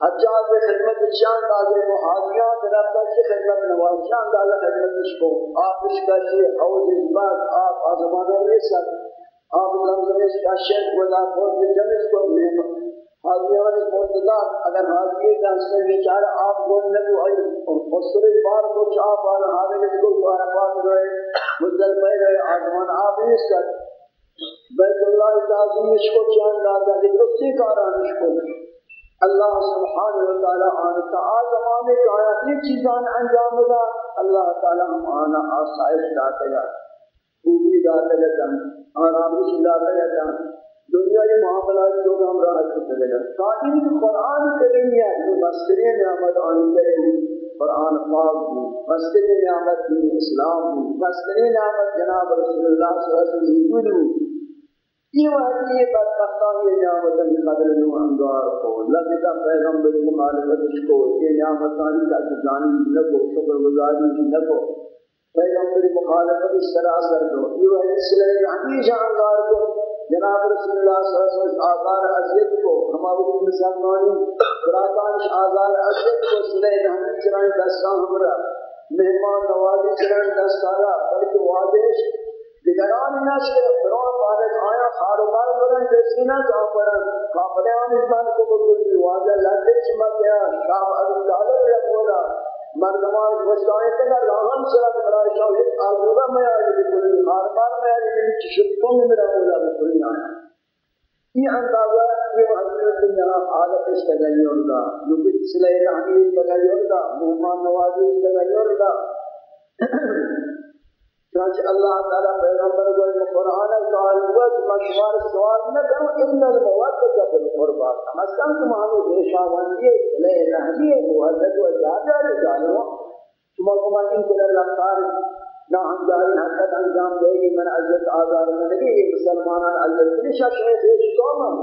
حجاز خدمت شان چاند آگے محاجیان درفتہ کی خدمت نواز چاند آگے خدمت اس کو آپ اس کا شیخ حوض ازباد آپ آزمانہ ریسر آپ زمزم اس کا شیخ ولا فوز جمس کو مہم حاجیان اگر حاجی کا سے بیچارہ آپ گول نبو آئی مصر بار کو چاپ آر حاضر اس کو دوارا پاس رہے مزدل پہ رہے، آزمان آپ ریسر بیت اللہ تعظیم اس کو چاند آگے درستی کاران اس کو۔ اللہ سبحانہ و تعالی آن تعالی زمانے کا آیا۔ یہ چیزان انجام دا اللہ تعالی ہم آنا آسائش داتا گا خوبی داتا گا آرامش داتا گا دنیا کے معاملات جو ہم راحت کرتے گا تاکہ قرآن کریم ہے، جو مستری نعمت آنی کرے قرآن پاک ہو مستری نعمت دین اسلام ہو مستری نعمت جناب رسول اللہ صلی اللہ علیہ وسلم یہ واقعی یہ بدبختان یہ نعمتاں قدر نو انگار کو لگتا پیغمبر مخالفت کو، یہ نعمتاں کا جانی نہ کو شکر گزاری نہ کو پیغمبر مخالفت سراسر دو یہ وہ اس ہمیشہ یعنی انگار کو جناب رسول اللہ صلی اللہ علیہ وسلم آزار عزیت کو، ہمارے مسلمانی براتان آزار عزیت کو سلے ہمیں چرائیں دستان ہمرا، مہمان نوازی چرائیں دستارا بلکہ واضح دیگران نشد فرعون مالک آیا خاروبار برن جسینا کافرن کافران انسان کو بکل واضح لگے چما کیا شام ابو طالب رکھولا مردمان وسایت در راهان سرات برای شاید آزوده میاری بکنی خاربار میاری میں میرا کمی مرامودا بکنی آیا این اندازه یہ حضرت جناب حالت اس تغیر دا جو کہ سلسلہ رحمی اس دا مہمان نوازی اس تغیر دا چنانچہ اللہ تعالیٰ پیغمبر کو قرآن قال ہوا کہ مشوار سوال نہ کرو الا المودت بالقربى مثلا تمہارے دیشا وندی لے رہنی ہے مودت و جادہ جانو۔ تم کو ان کے لفتار نہ ہم جاری حقیقت انجام دے گی من عزت آزار میں لگی یہ مسلمانان عزت کی شخص ہے دیش قوم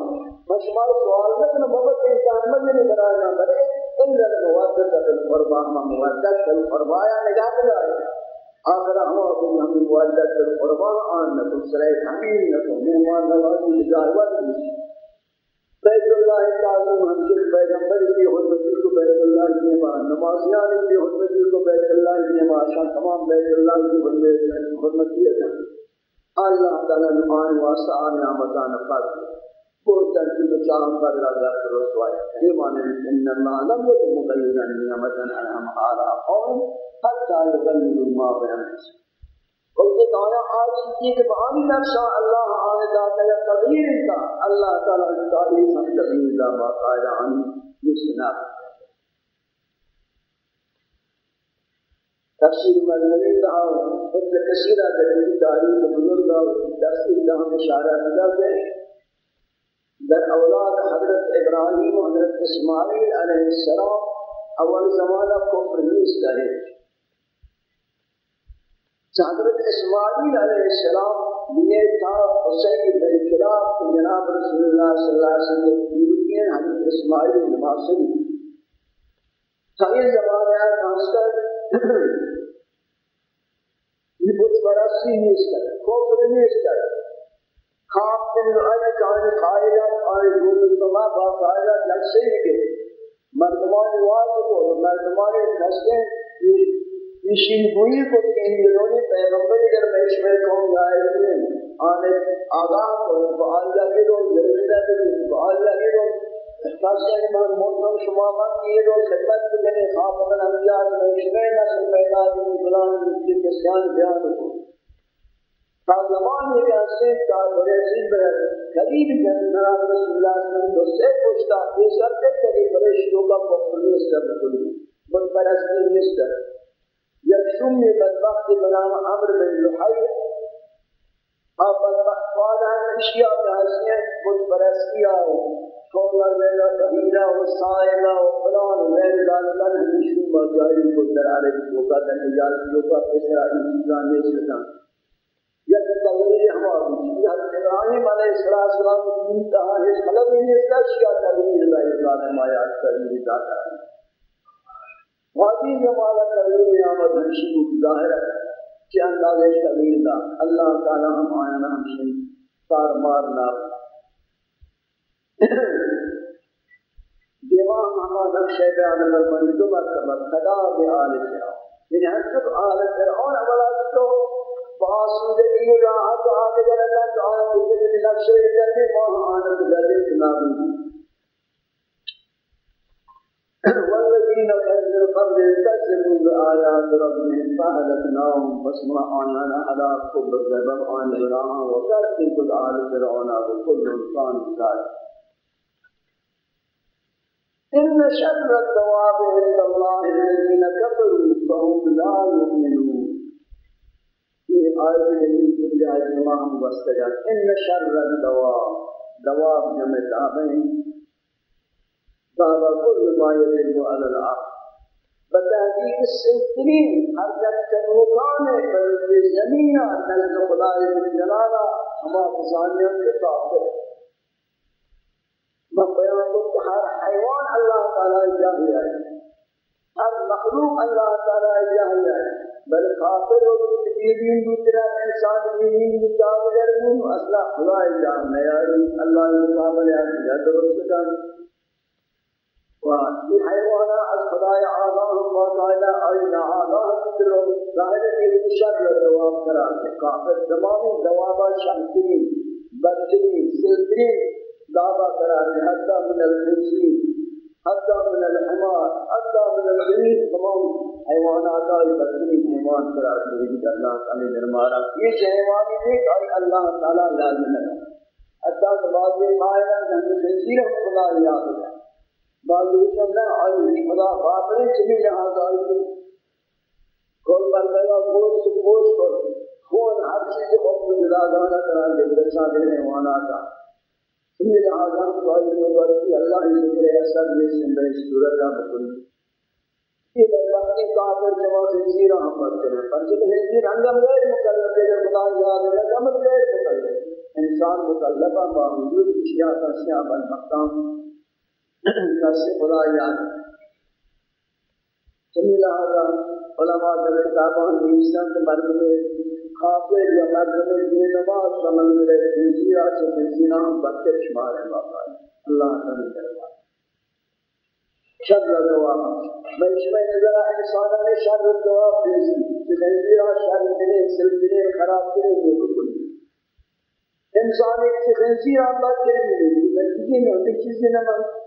مشوار سوال نہ کرو محبت انسان میں نہیں برائے نہ برے الا المودت بالقربى مودت بالقربى یا نگاہ دار۔ آخر ہم اپنی ہم مولد پر قربان، آن نکو سرائی حمین نکو مہمان نوازی جاروت بیت اللہ تعظیم ہم شک پیغمبر کی حرمتی کو بیت اللہ کی ماں نمازیان کی حرمتی کو بیت اللہ کی ماں شان تمام بیت اللہ کی حرمتی ہے اللہ تعالیٰ نمان واسطہ آن نعمتان فاتح اور ترتیب چار پر راجا کرو سوائے یہ معنی ان اللہ لم يكن مقيدا نعمتا انعم على قوم حتى يبين ما بينهم اور یہ دعایا آج کی کہ بہانی نقشہ اللہ آنے دا کا تغییر کا اللہ تعالی کی تعریف ہم تغییر دا باقاعدہ ہم جسنا تفسیر مزمرین دا ابن کثیرہ دا تعریف بزرگ دا تفسیر دا ہم اشارہ ملا دے در أولاد حضرت ابراہیم و حضرت اسماعیل علیہ السلام أول زمانہ کفر نیست ہے حضرت اسماعیل علیہ السلام یہ تھا حسین بن کلاب جناب رسول اللہ صلی اللہ علیہ وسلم یورپین حضرت اسماعیل نباسری صحیح زمانہ ہے ماسٹر یہ بہت بڑا سی نیس کر کوفر نیس خواب بن لعی کانی قائلات آئی دون تما با قائلات جلسے ہی گئے۔ مردمان واضح کو، مردمان کھستے نشین گوئی کو کہ انہوں پیغمبر در بیش میں کون جائے تھے آنے آگاہ کو بحال جاگے دو جرمدہ دو بحال جاگے دو خاص جاگے من موتن شما من کیے دو خدمت بکنے خواب من انبیاء بیش میں نسل پیدا دو بلان مجھے کسیان بیان کو۔ تا زمان یہ کہتے تا بڑے عزیز بڑے قریب جناب رسول اللہ صلی اللہ علیہ وسلم دو سے پوچھتا یہ سب کے قریب بڑے شروع کا پکڑنے سب کلی بل پرستی نسل یک شمی بدبخت بنام عمر بن لحی. آپ بدبخت فادا اشیاء بحثیت بود پرستی آو کولا لیلا کبیرہ و سائلہ و فلان و لیل دالتان ہمی شما جاری کو در عرب چوکا در اجازت چوکا پیسرا این چیزان لے سکتا یک تغییر یعنی ہمارا چیز حضرت ابراہیم علیہ السلام دین کہا ہے خلق ہی اس کا شیعہ تغییر اللہ ابراہیم آیات تغییر داتا ہے واقعی زمانہ تغییر نعمت ہمشی کو ظاہر ہے کہ اندازہ تغییر دا اللہ تعالی ہم آیا نا ہمشی سار مارنا دیوان ہما نقش بیان فرمانی دو مرتبہ خدا بے آل فرعون. یعنی ہر سب آل فرعون، اولا تو باسودگی راحت آگے جلتا تو آیا مجھے نقش جلدی وہاں آنا تو جلدی کنابی والذين كانوا من قبل كذبوا بآيات ربهم فأهلكناهم فاسمع أننا على كبر الزبر عن إيران وكرت كل آل فرعون وكل كان ذلك إن شر الدواب عند الله الذين كفروا فهم لا يؤمنون في آية نبی کی جائے جمع ہم بستے جاتے أن شر دوا دوا جمع تابعین صحابہ کل ما یدلو علی العرض بتحقیق سلطنین حرکت کے مکان ہے بلکہ زمین نزد خدا جلالہ ہما کسانیوں کے بيان میں حيوان کو کہ ہر حیوان اللہ تعالی جاہی ہے ہر مخلوق اللہ تعالی جاہی ہے بل کافر و تدیدین دوسرا انسان دین مقابل رہوں اصلا خدا جاہی ہے اللہ مقابل ہے درست کن و این حیوانا از خدای آگاه و قائلہ آئینا آگاه مدلو ظاہر ہے کہ شر دواب کرا کہ کافر تمامی دوابا شمترین بدترین سلترین دعویٰ قرار ہے حتی من الخنسین حتی من الحمار حتی من الغنین تمام. حیوانات آئی بدترین حیوان قرار ہے کہ اللہ تعالی درمارا یہ حیوانی دیکھ آئی اللہ تعالی لازم ہے. حتی کہ بعض قائلہ جنگ خنسیر ہم خدا یاد ہے. بعض لوگ نہ، آئی خدا باطل چلی لحاظ آئی کل بندہ گوشت گوشت پر؟ خون ہر چیز کو جدا دانا کرا دے، بچا دینے وانا تھا یہ لہذا سوال میں بچی اللہ ہی ذکر ہے سب یہ سنبے صورت کا بکل یہ بلکہ کافر جمع خنزیر ہم پڑھتے ہیں پر جب خنزیر انگم غیر مکلف ہے خدا یاد ہے کمت غیر مکلف انسان مکلفہ باوجود اشیاء کا سیاہ بن مقام کسی خدا یاد ہے۔ چمی لہذا علماء در کتابان نیستن کہ میں کافر یا مرد میں بے نماز کا منظر ہے خنزیرہ سے خنزیرہ ہم بدتر شمار ہے باقا اللہ تعالی دربار شر دعا میں اس میں نظر انسانوں نے شر دعا خنزیر کہ خنزیرہ شر دنے سلطنے خراب کرے یہ بکل انسان ایک سے خنزیرہ بدتر ملے گی نتیجے میں انہیں چیزیں نہ مانتے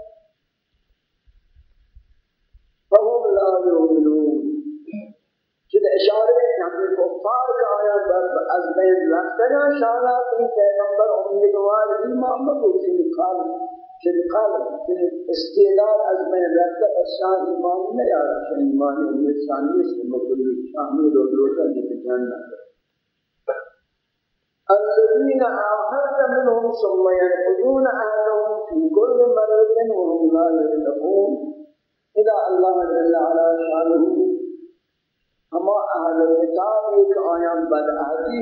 فهم لا يؤمنون اشاره چندی کفار که آیا از بین رفتن اشاره این پیغمبر امیدوار بی محمد و فی قلب فی قلب فی استعداد از بین رفتن از ایمان نیارد. شان ایمان انسانی است مکلی شامی رو روزا دیگه جنت الذين عاهدت منهم ثم ينقضون عهدهم في كل مرة وهم لا يتقون إذا الله جل على شانه ہما اہل کتاب ایک آیان بد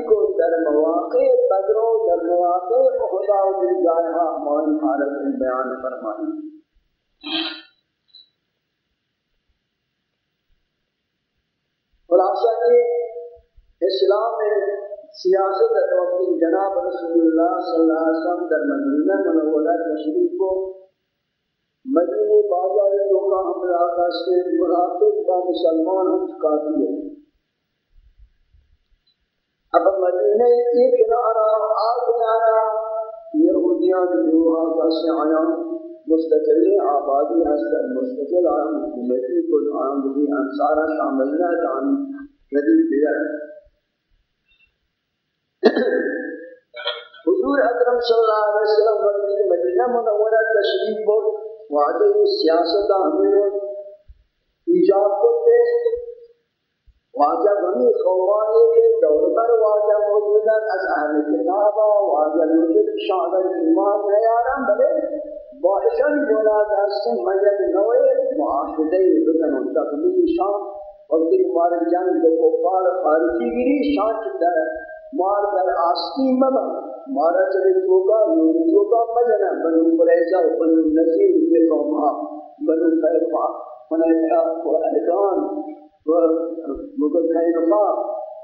کو در مواقع بدر و در مواقع خدا و دل جائے ہماری حالت میں بیان فرمائی۔ خلاصہ یہ اسلام میں سیاست وقت جناب رسول اللہ صلی اللہ علیہ وسلم در مدینہ منورہ تشریف کو مدینہ بازار لوگ حملہ کا سے منافق کا مسلمان ہم چکاتی ہے اب مدینہ ایک کنارہ آگ کنارہ یہودیان دوہا کا آیا مستقل آبادی ہستر مستقل آیا حکومتی کل آیا بھی انصارہ شامل نہ جان ردی دیگر۔ حضور اکرم صلی اللہ علیہ وسلم مدینہ منورہ تشریف بہت وعدے سیاست ہمیں ایجاد کرتے واجہ غمی خوانی کے دور پر واجہ موجودہ از اہل کتابہ واجہ لوجد شاہد ایمان نیارم بلے باعشان جونا دستن مجد نوے معاشدے بکن تقلیل شان وقتی مبارک جنگ دو کفار خارجی گری شان چکتا ہے مار در آستی مبا مارا چلے چوکا نوری چوکا مجنا بنو قریضہ بنو نصیر کے قومہ، بنو خیفہ منیفہ و احکان و مغل خیفہ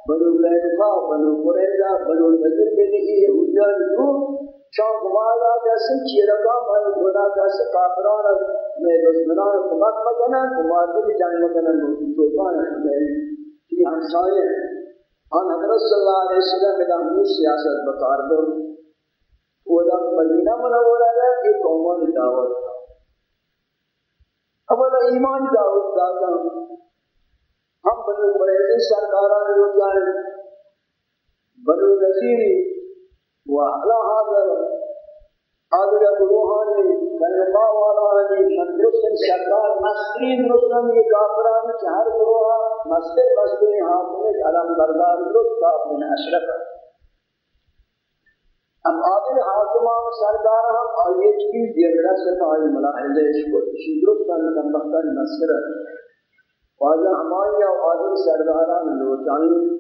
بنو خیفہ بنو قریضہ بنو نصیر بنی یہودیان جو شاہ گوالا جیسے چیرکا من خدا جیسے کافران میں دشمنان کمک مکنن کمارتی جنگ مکنن نوری چوکا ہے یہ ہمسائے آن حضرت صلی اللہ علیہ وسلم میں ہمیں سیاست بکار دو وہ دا مدینہ منورہ ہے کہ قومان دعوت تھا اولا ایمان دعوت داتا ہم بنو قریضی سرکاران رو جائیں بنو نصیری و اعلی حاضر۔ آدھر گروہانی کنقا والانی شندرسن سردار مسترین رسلم یہ کافران چہر گروہا مستر مسترین حاکمت علم بردار درست من اشرف۔ اب آدھر حاکمان، سردار ہم آئیے چیز دیگر سے آئی ملاحظہ کو شندرسن کنبختن مستر واجہ ہماری آدھر سرداران لوٹائیں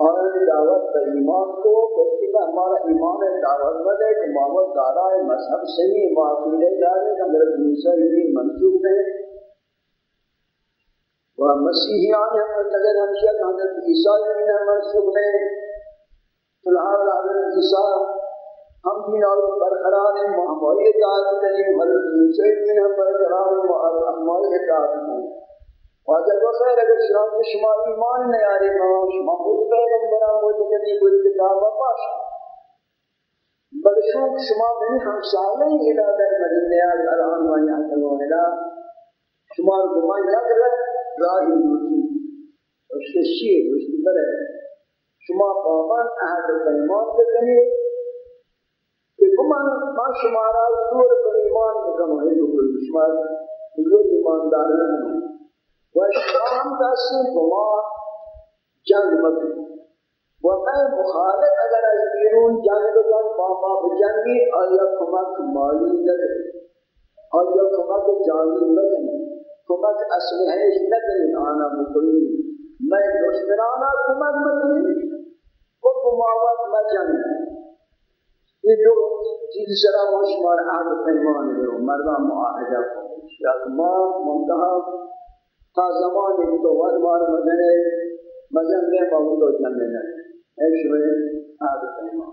اور دعوت کا ایمان کو کسی میں ہمارا ایمان دعوت میں دے کہ محمد دارا مذہب سے ہی معقیدے دارے کہ میرے موسیٰ ہی منصوب ہے وہ مسیحیان ہیں متگر ہمشہ کہ حضرت عیسیٰ ہی منصوب ہے فلحال حضرت عیسیٰ ہم بھی اور برقرار ہیں ہماری اطاعت کریں حضرت موسیٰ ہی برقرار ہیں ہماری اطاعت کریں۔ واجب خیر اگر شرام کے شما ایمان نہیں آ رہے ہو شما خود پیغمبرہ مجھے کوئی کتاب باش بل شوق شما من ہم سالیں الہ در مدینہ از الان و یحت و الہ شما گمان یک راہی دوتی اس کے شیر اس برے شما پابان احد پیمان بکنی. کہ گمان ما شما را سور پر ایمان بکنو ہے شما جو ایماندار نہیں و شام دستی بما جنگ مکنی و میں مخالف اگر از بیرون جنگ بکن بابا بجنگی آیا کمک مالی لگے آیا کمک جانی لگے کمک اسلحیش لگے آنا مکنی میں دشمنانا کمک مکنی و کماوت میں جنگ یہ دو چیز سرا مشمار عہد پیمان ہے مردان معاہدہ کو یا ما منتہا تا زمان تو ور مار مدنے مزن دے بہت تو جننے نہ ہے شوے عادت ہے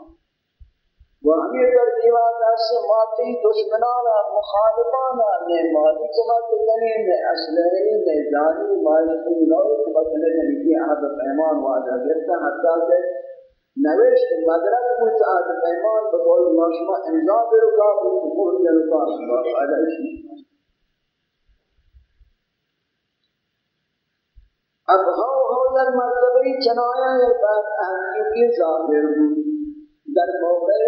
وہ ہمیں ترتیبات سے ماتی دشمنانا مخالفانا نے مالی کمت کنی نے اسلحی نے جانی مالکی نوی کمت لگنی کی عادت ایمان واجہ گرتا حتی کہ نوشت مدرک بود عادت ایمان بقول ماشما امضا برکا بود بہت جلکا علیہ اب افغاها در مرتبه چنایه بعد اهمیتی ظاهر بود در موقع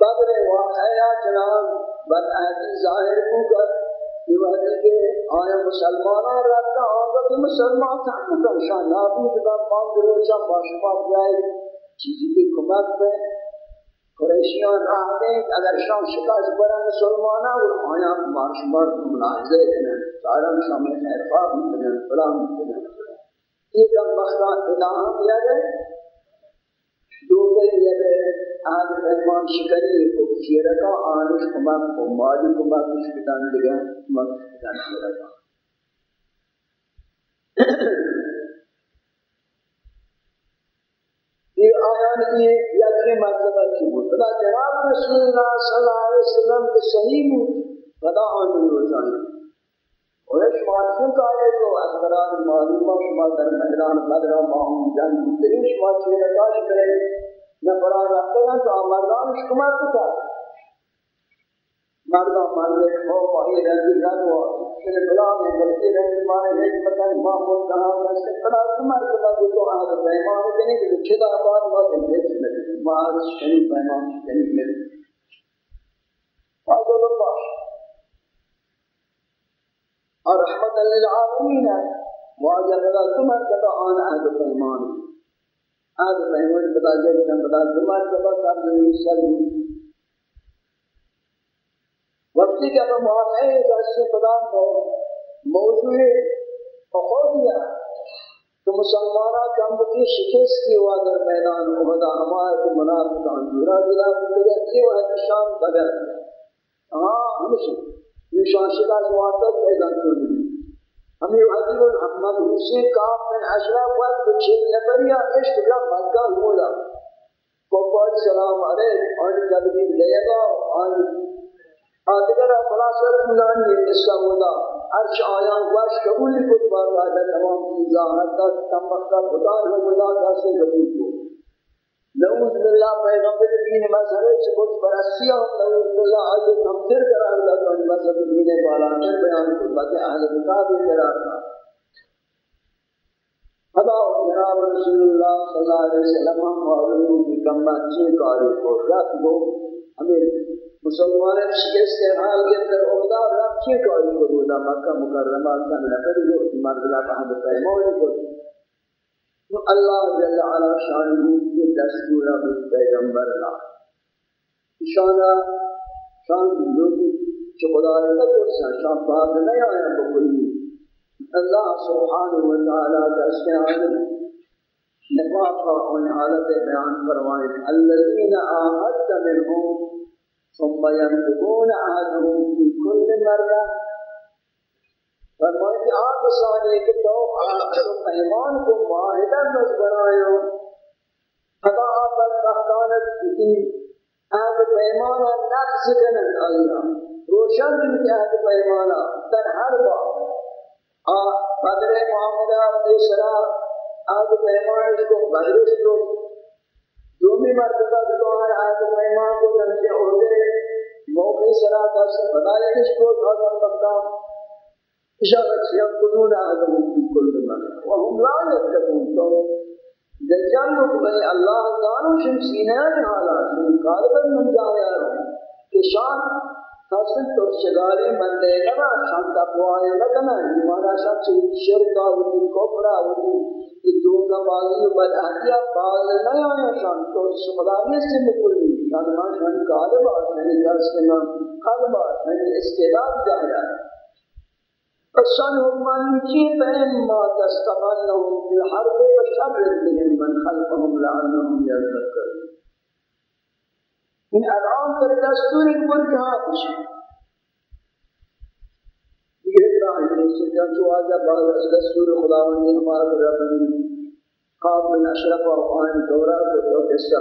بدر واقعیا چنان بعد اهمیتی ظاهر بود که وقتی که آیا مسلمانان رفتہ آنگا که مسلمان تعمل کنشان نابود من مان دروچا باشما بیایی چیزی که کمک به قریشیان راہ اگر شان شکاش مسلمان مسلمانان و آیا باشما ملاحظہ کنند. سارا شام خیر خواب مکنن فلان مکنن یہ کم بختان اداہاں دیا گئے دو کئی یہ بے آج رحمان شکری کو کسی رکا آنش کمک کو مالی کمک شکتان دیا کمک شکتان دیا یہ آیان کی یکی مرتبہ کی بود خدا جناب رسول اللہ صلی اللہ علیہ وسلم کے صحیح بود خدا آنی ہو جائیں اور ایک شمارسوں کا آئے تو اکبران معلومہ شما در میدان بدرہ ماہم جنگ ترین شما چیئے نکاش کریں نفران رکھتے ہیں تو آمردان شکمہ کتا مردہ مالک ہو پاہی رضی رد ہو پھر بلا میں بلکی رضی مارے ایک مکان محمود کہا کہ سے بڑا کمر کتا بھی تو آہد پیمان کرنے کہ چھتا بات بات ہے بیچ میں مہار شریف پیمان شریف میں فاضل اللہ اور للعالمين. للعالمین ہے واجہ رضا تمہر کتا آن عہد پیمان عہد پیمان بتا جب تم بتا تمہر کتا قبل سلم وقتی کہ ہم معاملے کا اس سے بتا موضوع اخوضیہ تو مسلمانہ کم کی شکست کی در میدان عہدہ ہمارے منافقان جورا جلا بلدگا کیوں ہے شام بگر. آه، نشان شکا سواتت پیدا کر دی۔ ہمیں حضر محمد حسین کام میں اشراف وقت چھ نفریا عشق کا مکہ ہوا کو سلام علیہ اور تدبیر دے گا اور آدگر خلاصت ملان یہ قصہ ہوتا، عرش آیان واش قبول کت بار آدھا تمام چیزاں، حتی کم وقتا خدان ہو ملا کاسے قبول کو۔ نعوذ باللہ پیغمبر دین مذہب سے کچھ برسی ہم نعوذ باللہ آئیے کم تر قرار اللہ تو مذہب دین بالا کر بیان کو اہل کتاب قرار تھا۔ خدا جناب رسول اللہ صلی اللہ علیہ وسلم ہم معلوم کی کم بچے کاری کو رکھ دو۔ ہمیں مسلمان شکست حال کے اندر عہدہ رب کی کاری کو رودا مکہ مکرمہ سن نفر جو مرد لا بہد پیمون کو تو اللہ جل علا شانہ کے دستور اب پیغمبر لا شانہ شان کہ خدا نے تو شان بات نہیں آیا بکلی اللہ سبحانہ و تعالی کا استعانہ نفاق آن حالت بیان فرمائے الذين عاهدت منهم ثم ينقضون عهدهم في كل مرة فرمائے کہ آپ سانے کہ تو پیمان کو معاہدہ مز بنائے خدا آپ بدبختانت کی عہد پیمانا نقص کنن آئینا روشن کی عہد پیمانا در ہر بار بدر معاملہ اپنے بے آج مہمان کو بدرش کو جو بھی مرتبہ دوار آج مہمان کو نمشے ہوتے موقعی سرا در سے بتایا اس کو حضر مقدام اشارت سیقنون آدم کی کل من وهم لا يتقون دجال لوگ بھئی اللہ تعالی شن سینہ قالبا من جایا کہ شان حاصل تو شگاری شان تقوی لگنا ہمارا شان شرک ہوتی کفر ہوتی کہ دو کا بازی بد احیا باز نہ آیا شان تو خدای سے مکلی شان ما شان قالب ہے درس کے نام استعداد جایا فسنهم مالكين فإما تستغنهم في الحرب فشرد بهم من خلفهم لعلهم يذكرون. من الآن در دستور منتها بشه دیگه راهی نیست چون تو از بعد از دستور خداوند این ما را ربندی قاب من اشرف و آن دوره و دو قصه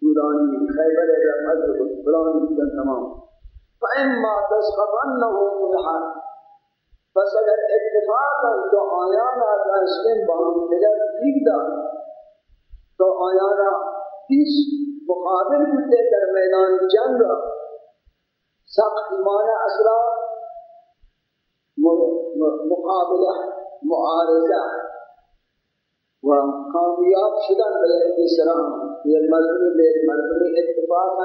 دورانی خیبر رحمت و فلان تمام. فإما تسخبنه في الحرب. پس اگر اتفاقا تو آیانا داشتن باہم دلر دیگ دا تو آیان آیانا پیس مقابل بودتے در میدان جنگ۔ سخت معنی اصلا مقابلہ، معارضہ۔ و کامیاب شدن بلے کی سرام یہ مردمی بے مردمی اتفاقا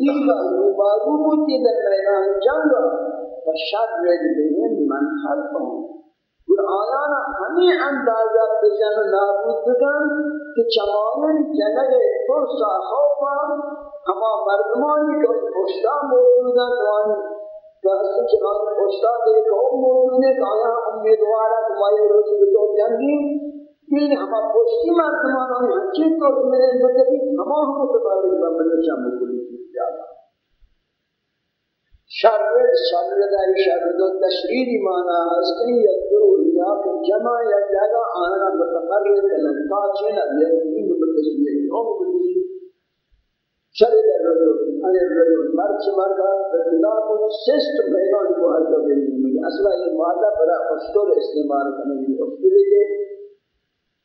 گناہان دیگا بازو بودتی در میدان جنگ و فشر بهم من خلفهم اور آیانا ہمیں اندازہ بجن نابود بگن کہ چمانن جنگ فرسا خوفا ہما مردمانی کہ پشتا موجودا دوانی کہ اسی چنان پشتا دیکھ ہم موجود ہے یعنی کہ آیا امیدوارا کمائی روچی بتو جنگی؟ پھر ہما پشتی مردمانی ہنچی تو میرے بکتی شر شر در شر دو تشریری یا جمع یا آنا یقین بتشریح شر در رجل ان سست بیان کو حل اصلا یہ مادہ بڑا استعمال کرنے کی اشتر کے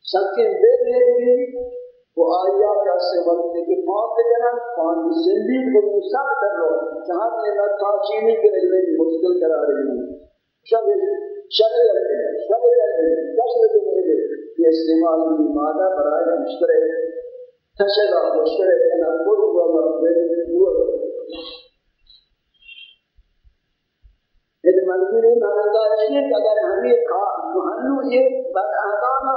سکن دے دے وہ آیا کا سے وقت کے پاک جنان پان زندگی کو مساق کر لو جہاں نے نہ تھا، چینی کے لیے مشکل کرا رہی ہے، شب شرع شرع کشر کے لیے یہ استعمال کی مادہ برائے مشترے تشگا مشترے کنا قرب و مرد وہ یہ منظوری مانندہ ہے کہ اگر ہمیں کھا ہنو یہ بدعادانہ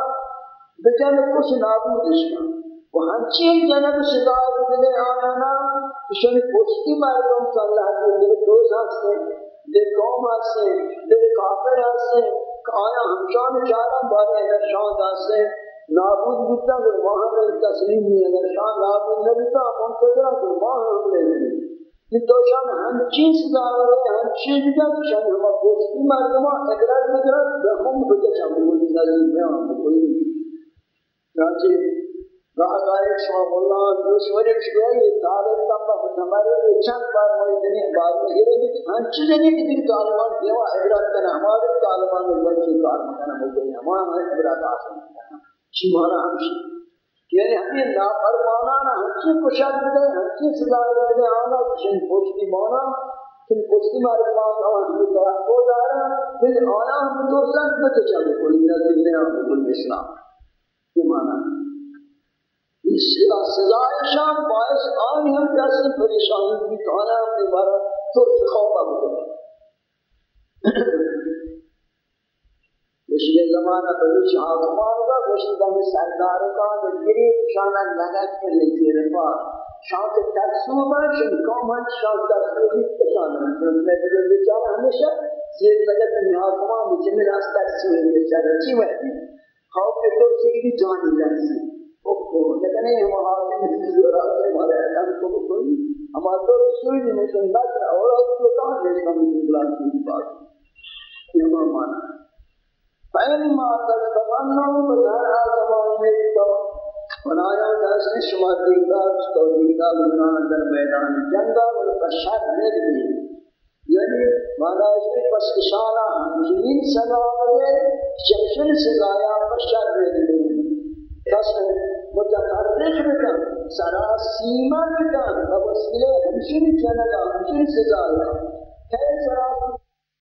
به جانب کش نابودش کن. و همچین جانب شکایت دل آنانا شون پشتی مردم صلاح دل دوز هسته دل قوم هسته دل کافر هسته که آیا همشان چارم باره هرشان هسته؟ نابود بودتا گربان را تسلیم نیه هرشان نابود نبودتا منتظر ماه هم لیه این دوشان همچین صداوره همچین بیدن شان همه پشتی مردم ها ادرت بدرت به هم بگه چمون نظیم هم بکنیم میں ہم کوئی چانچہ گاہ شما مولا دشمنی شوی طالب تم متمرد چند بار مویدنی بعد میں یہ بھی ہنچ جنی کہ دن طالبان دیوا عبرت کنا ہمارے طالبان میں بچے کار مکنا ہو گئی، ہمارا عبرت آسان چی مانا ہمشی؟ یعنی ہمیں نافرمانا نہ ہنچی کشاد بدے، ہنچی سزا بدے، آنا چن پوچھتی مانا چن پوچھتی مارے پاس آن ہمیں توقع دارا، پھر آیا ہم تو سنگ بچے چلے کوئی نظر دے ہم اسلام میمانند. این صدایشان باعث آنی هم کسی پریشانی کی پریشانی میتانه هم تو طرف خواب بوده مشکل زمان بلوچ حاکمان کا گوشت دم سردار کا گری شان لگت کے لیتی رفا شاہ تصوبہ شن قوم شاہ تصوبہ شان نے بیچار ہمیشہ یہ لگت میں حاکمان مجھے راستہ سے چل چی ہے خوف کے طور سے بھی جانی ہمارے اعلان کو کوئی ہمارا تو سوئی نہیں کہاں کی بات۔ یہ مانا۔ میں تو بنایا دس نے شما دیکھا تو دیکھا، بنا در میدان جنگا اور بشر نے یعنی معناش این پس کسانا همچنین سزا بده چنین سزایا بشر بده پس متفرق بکن سرا سیما بکن و وسیله همچنین جنگا سے سزایا که سرا.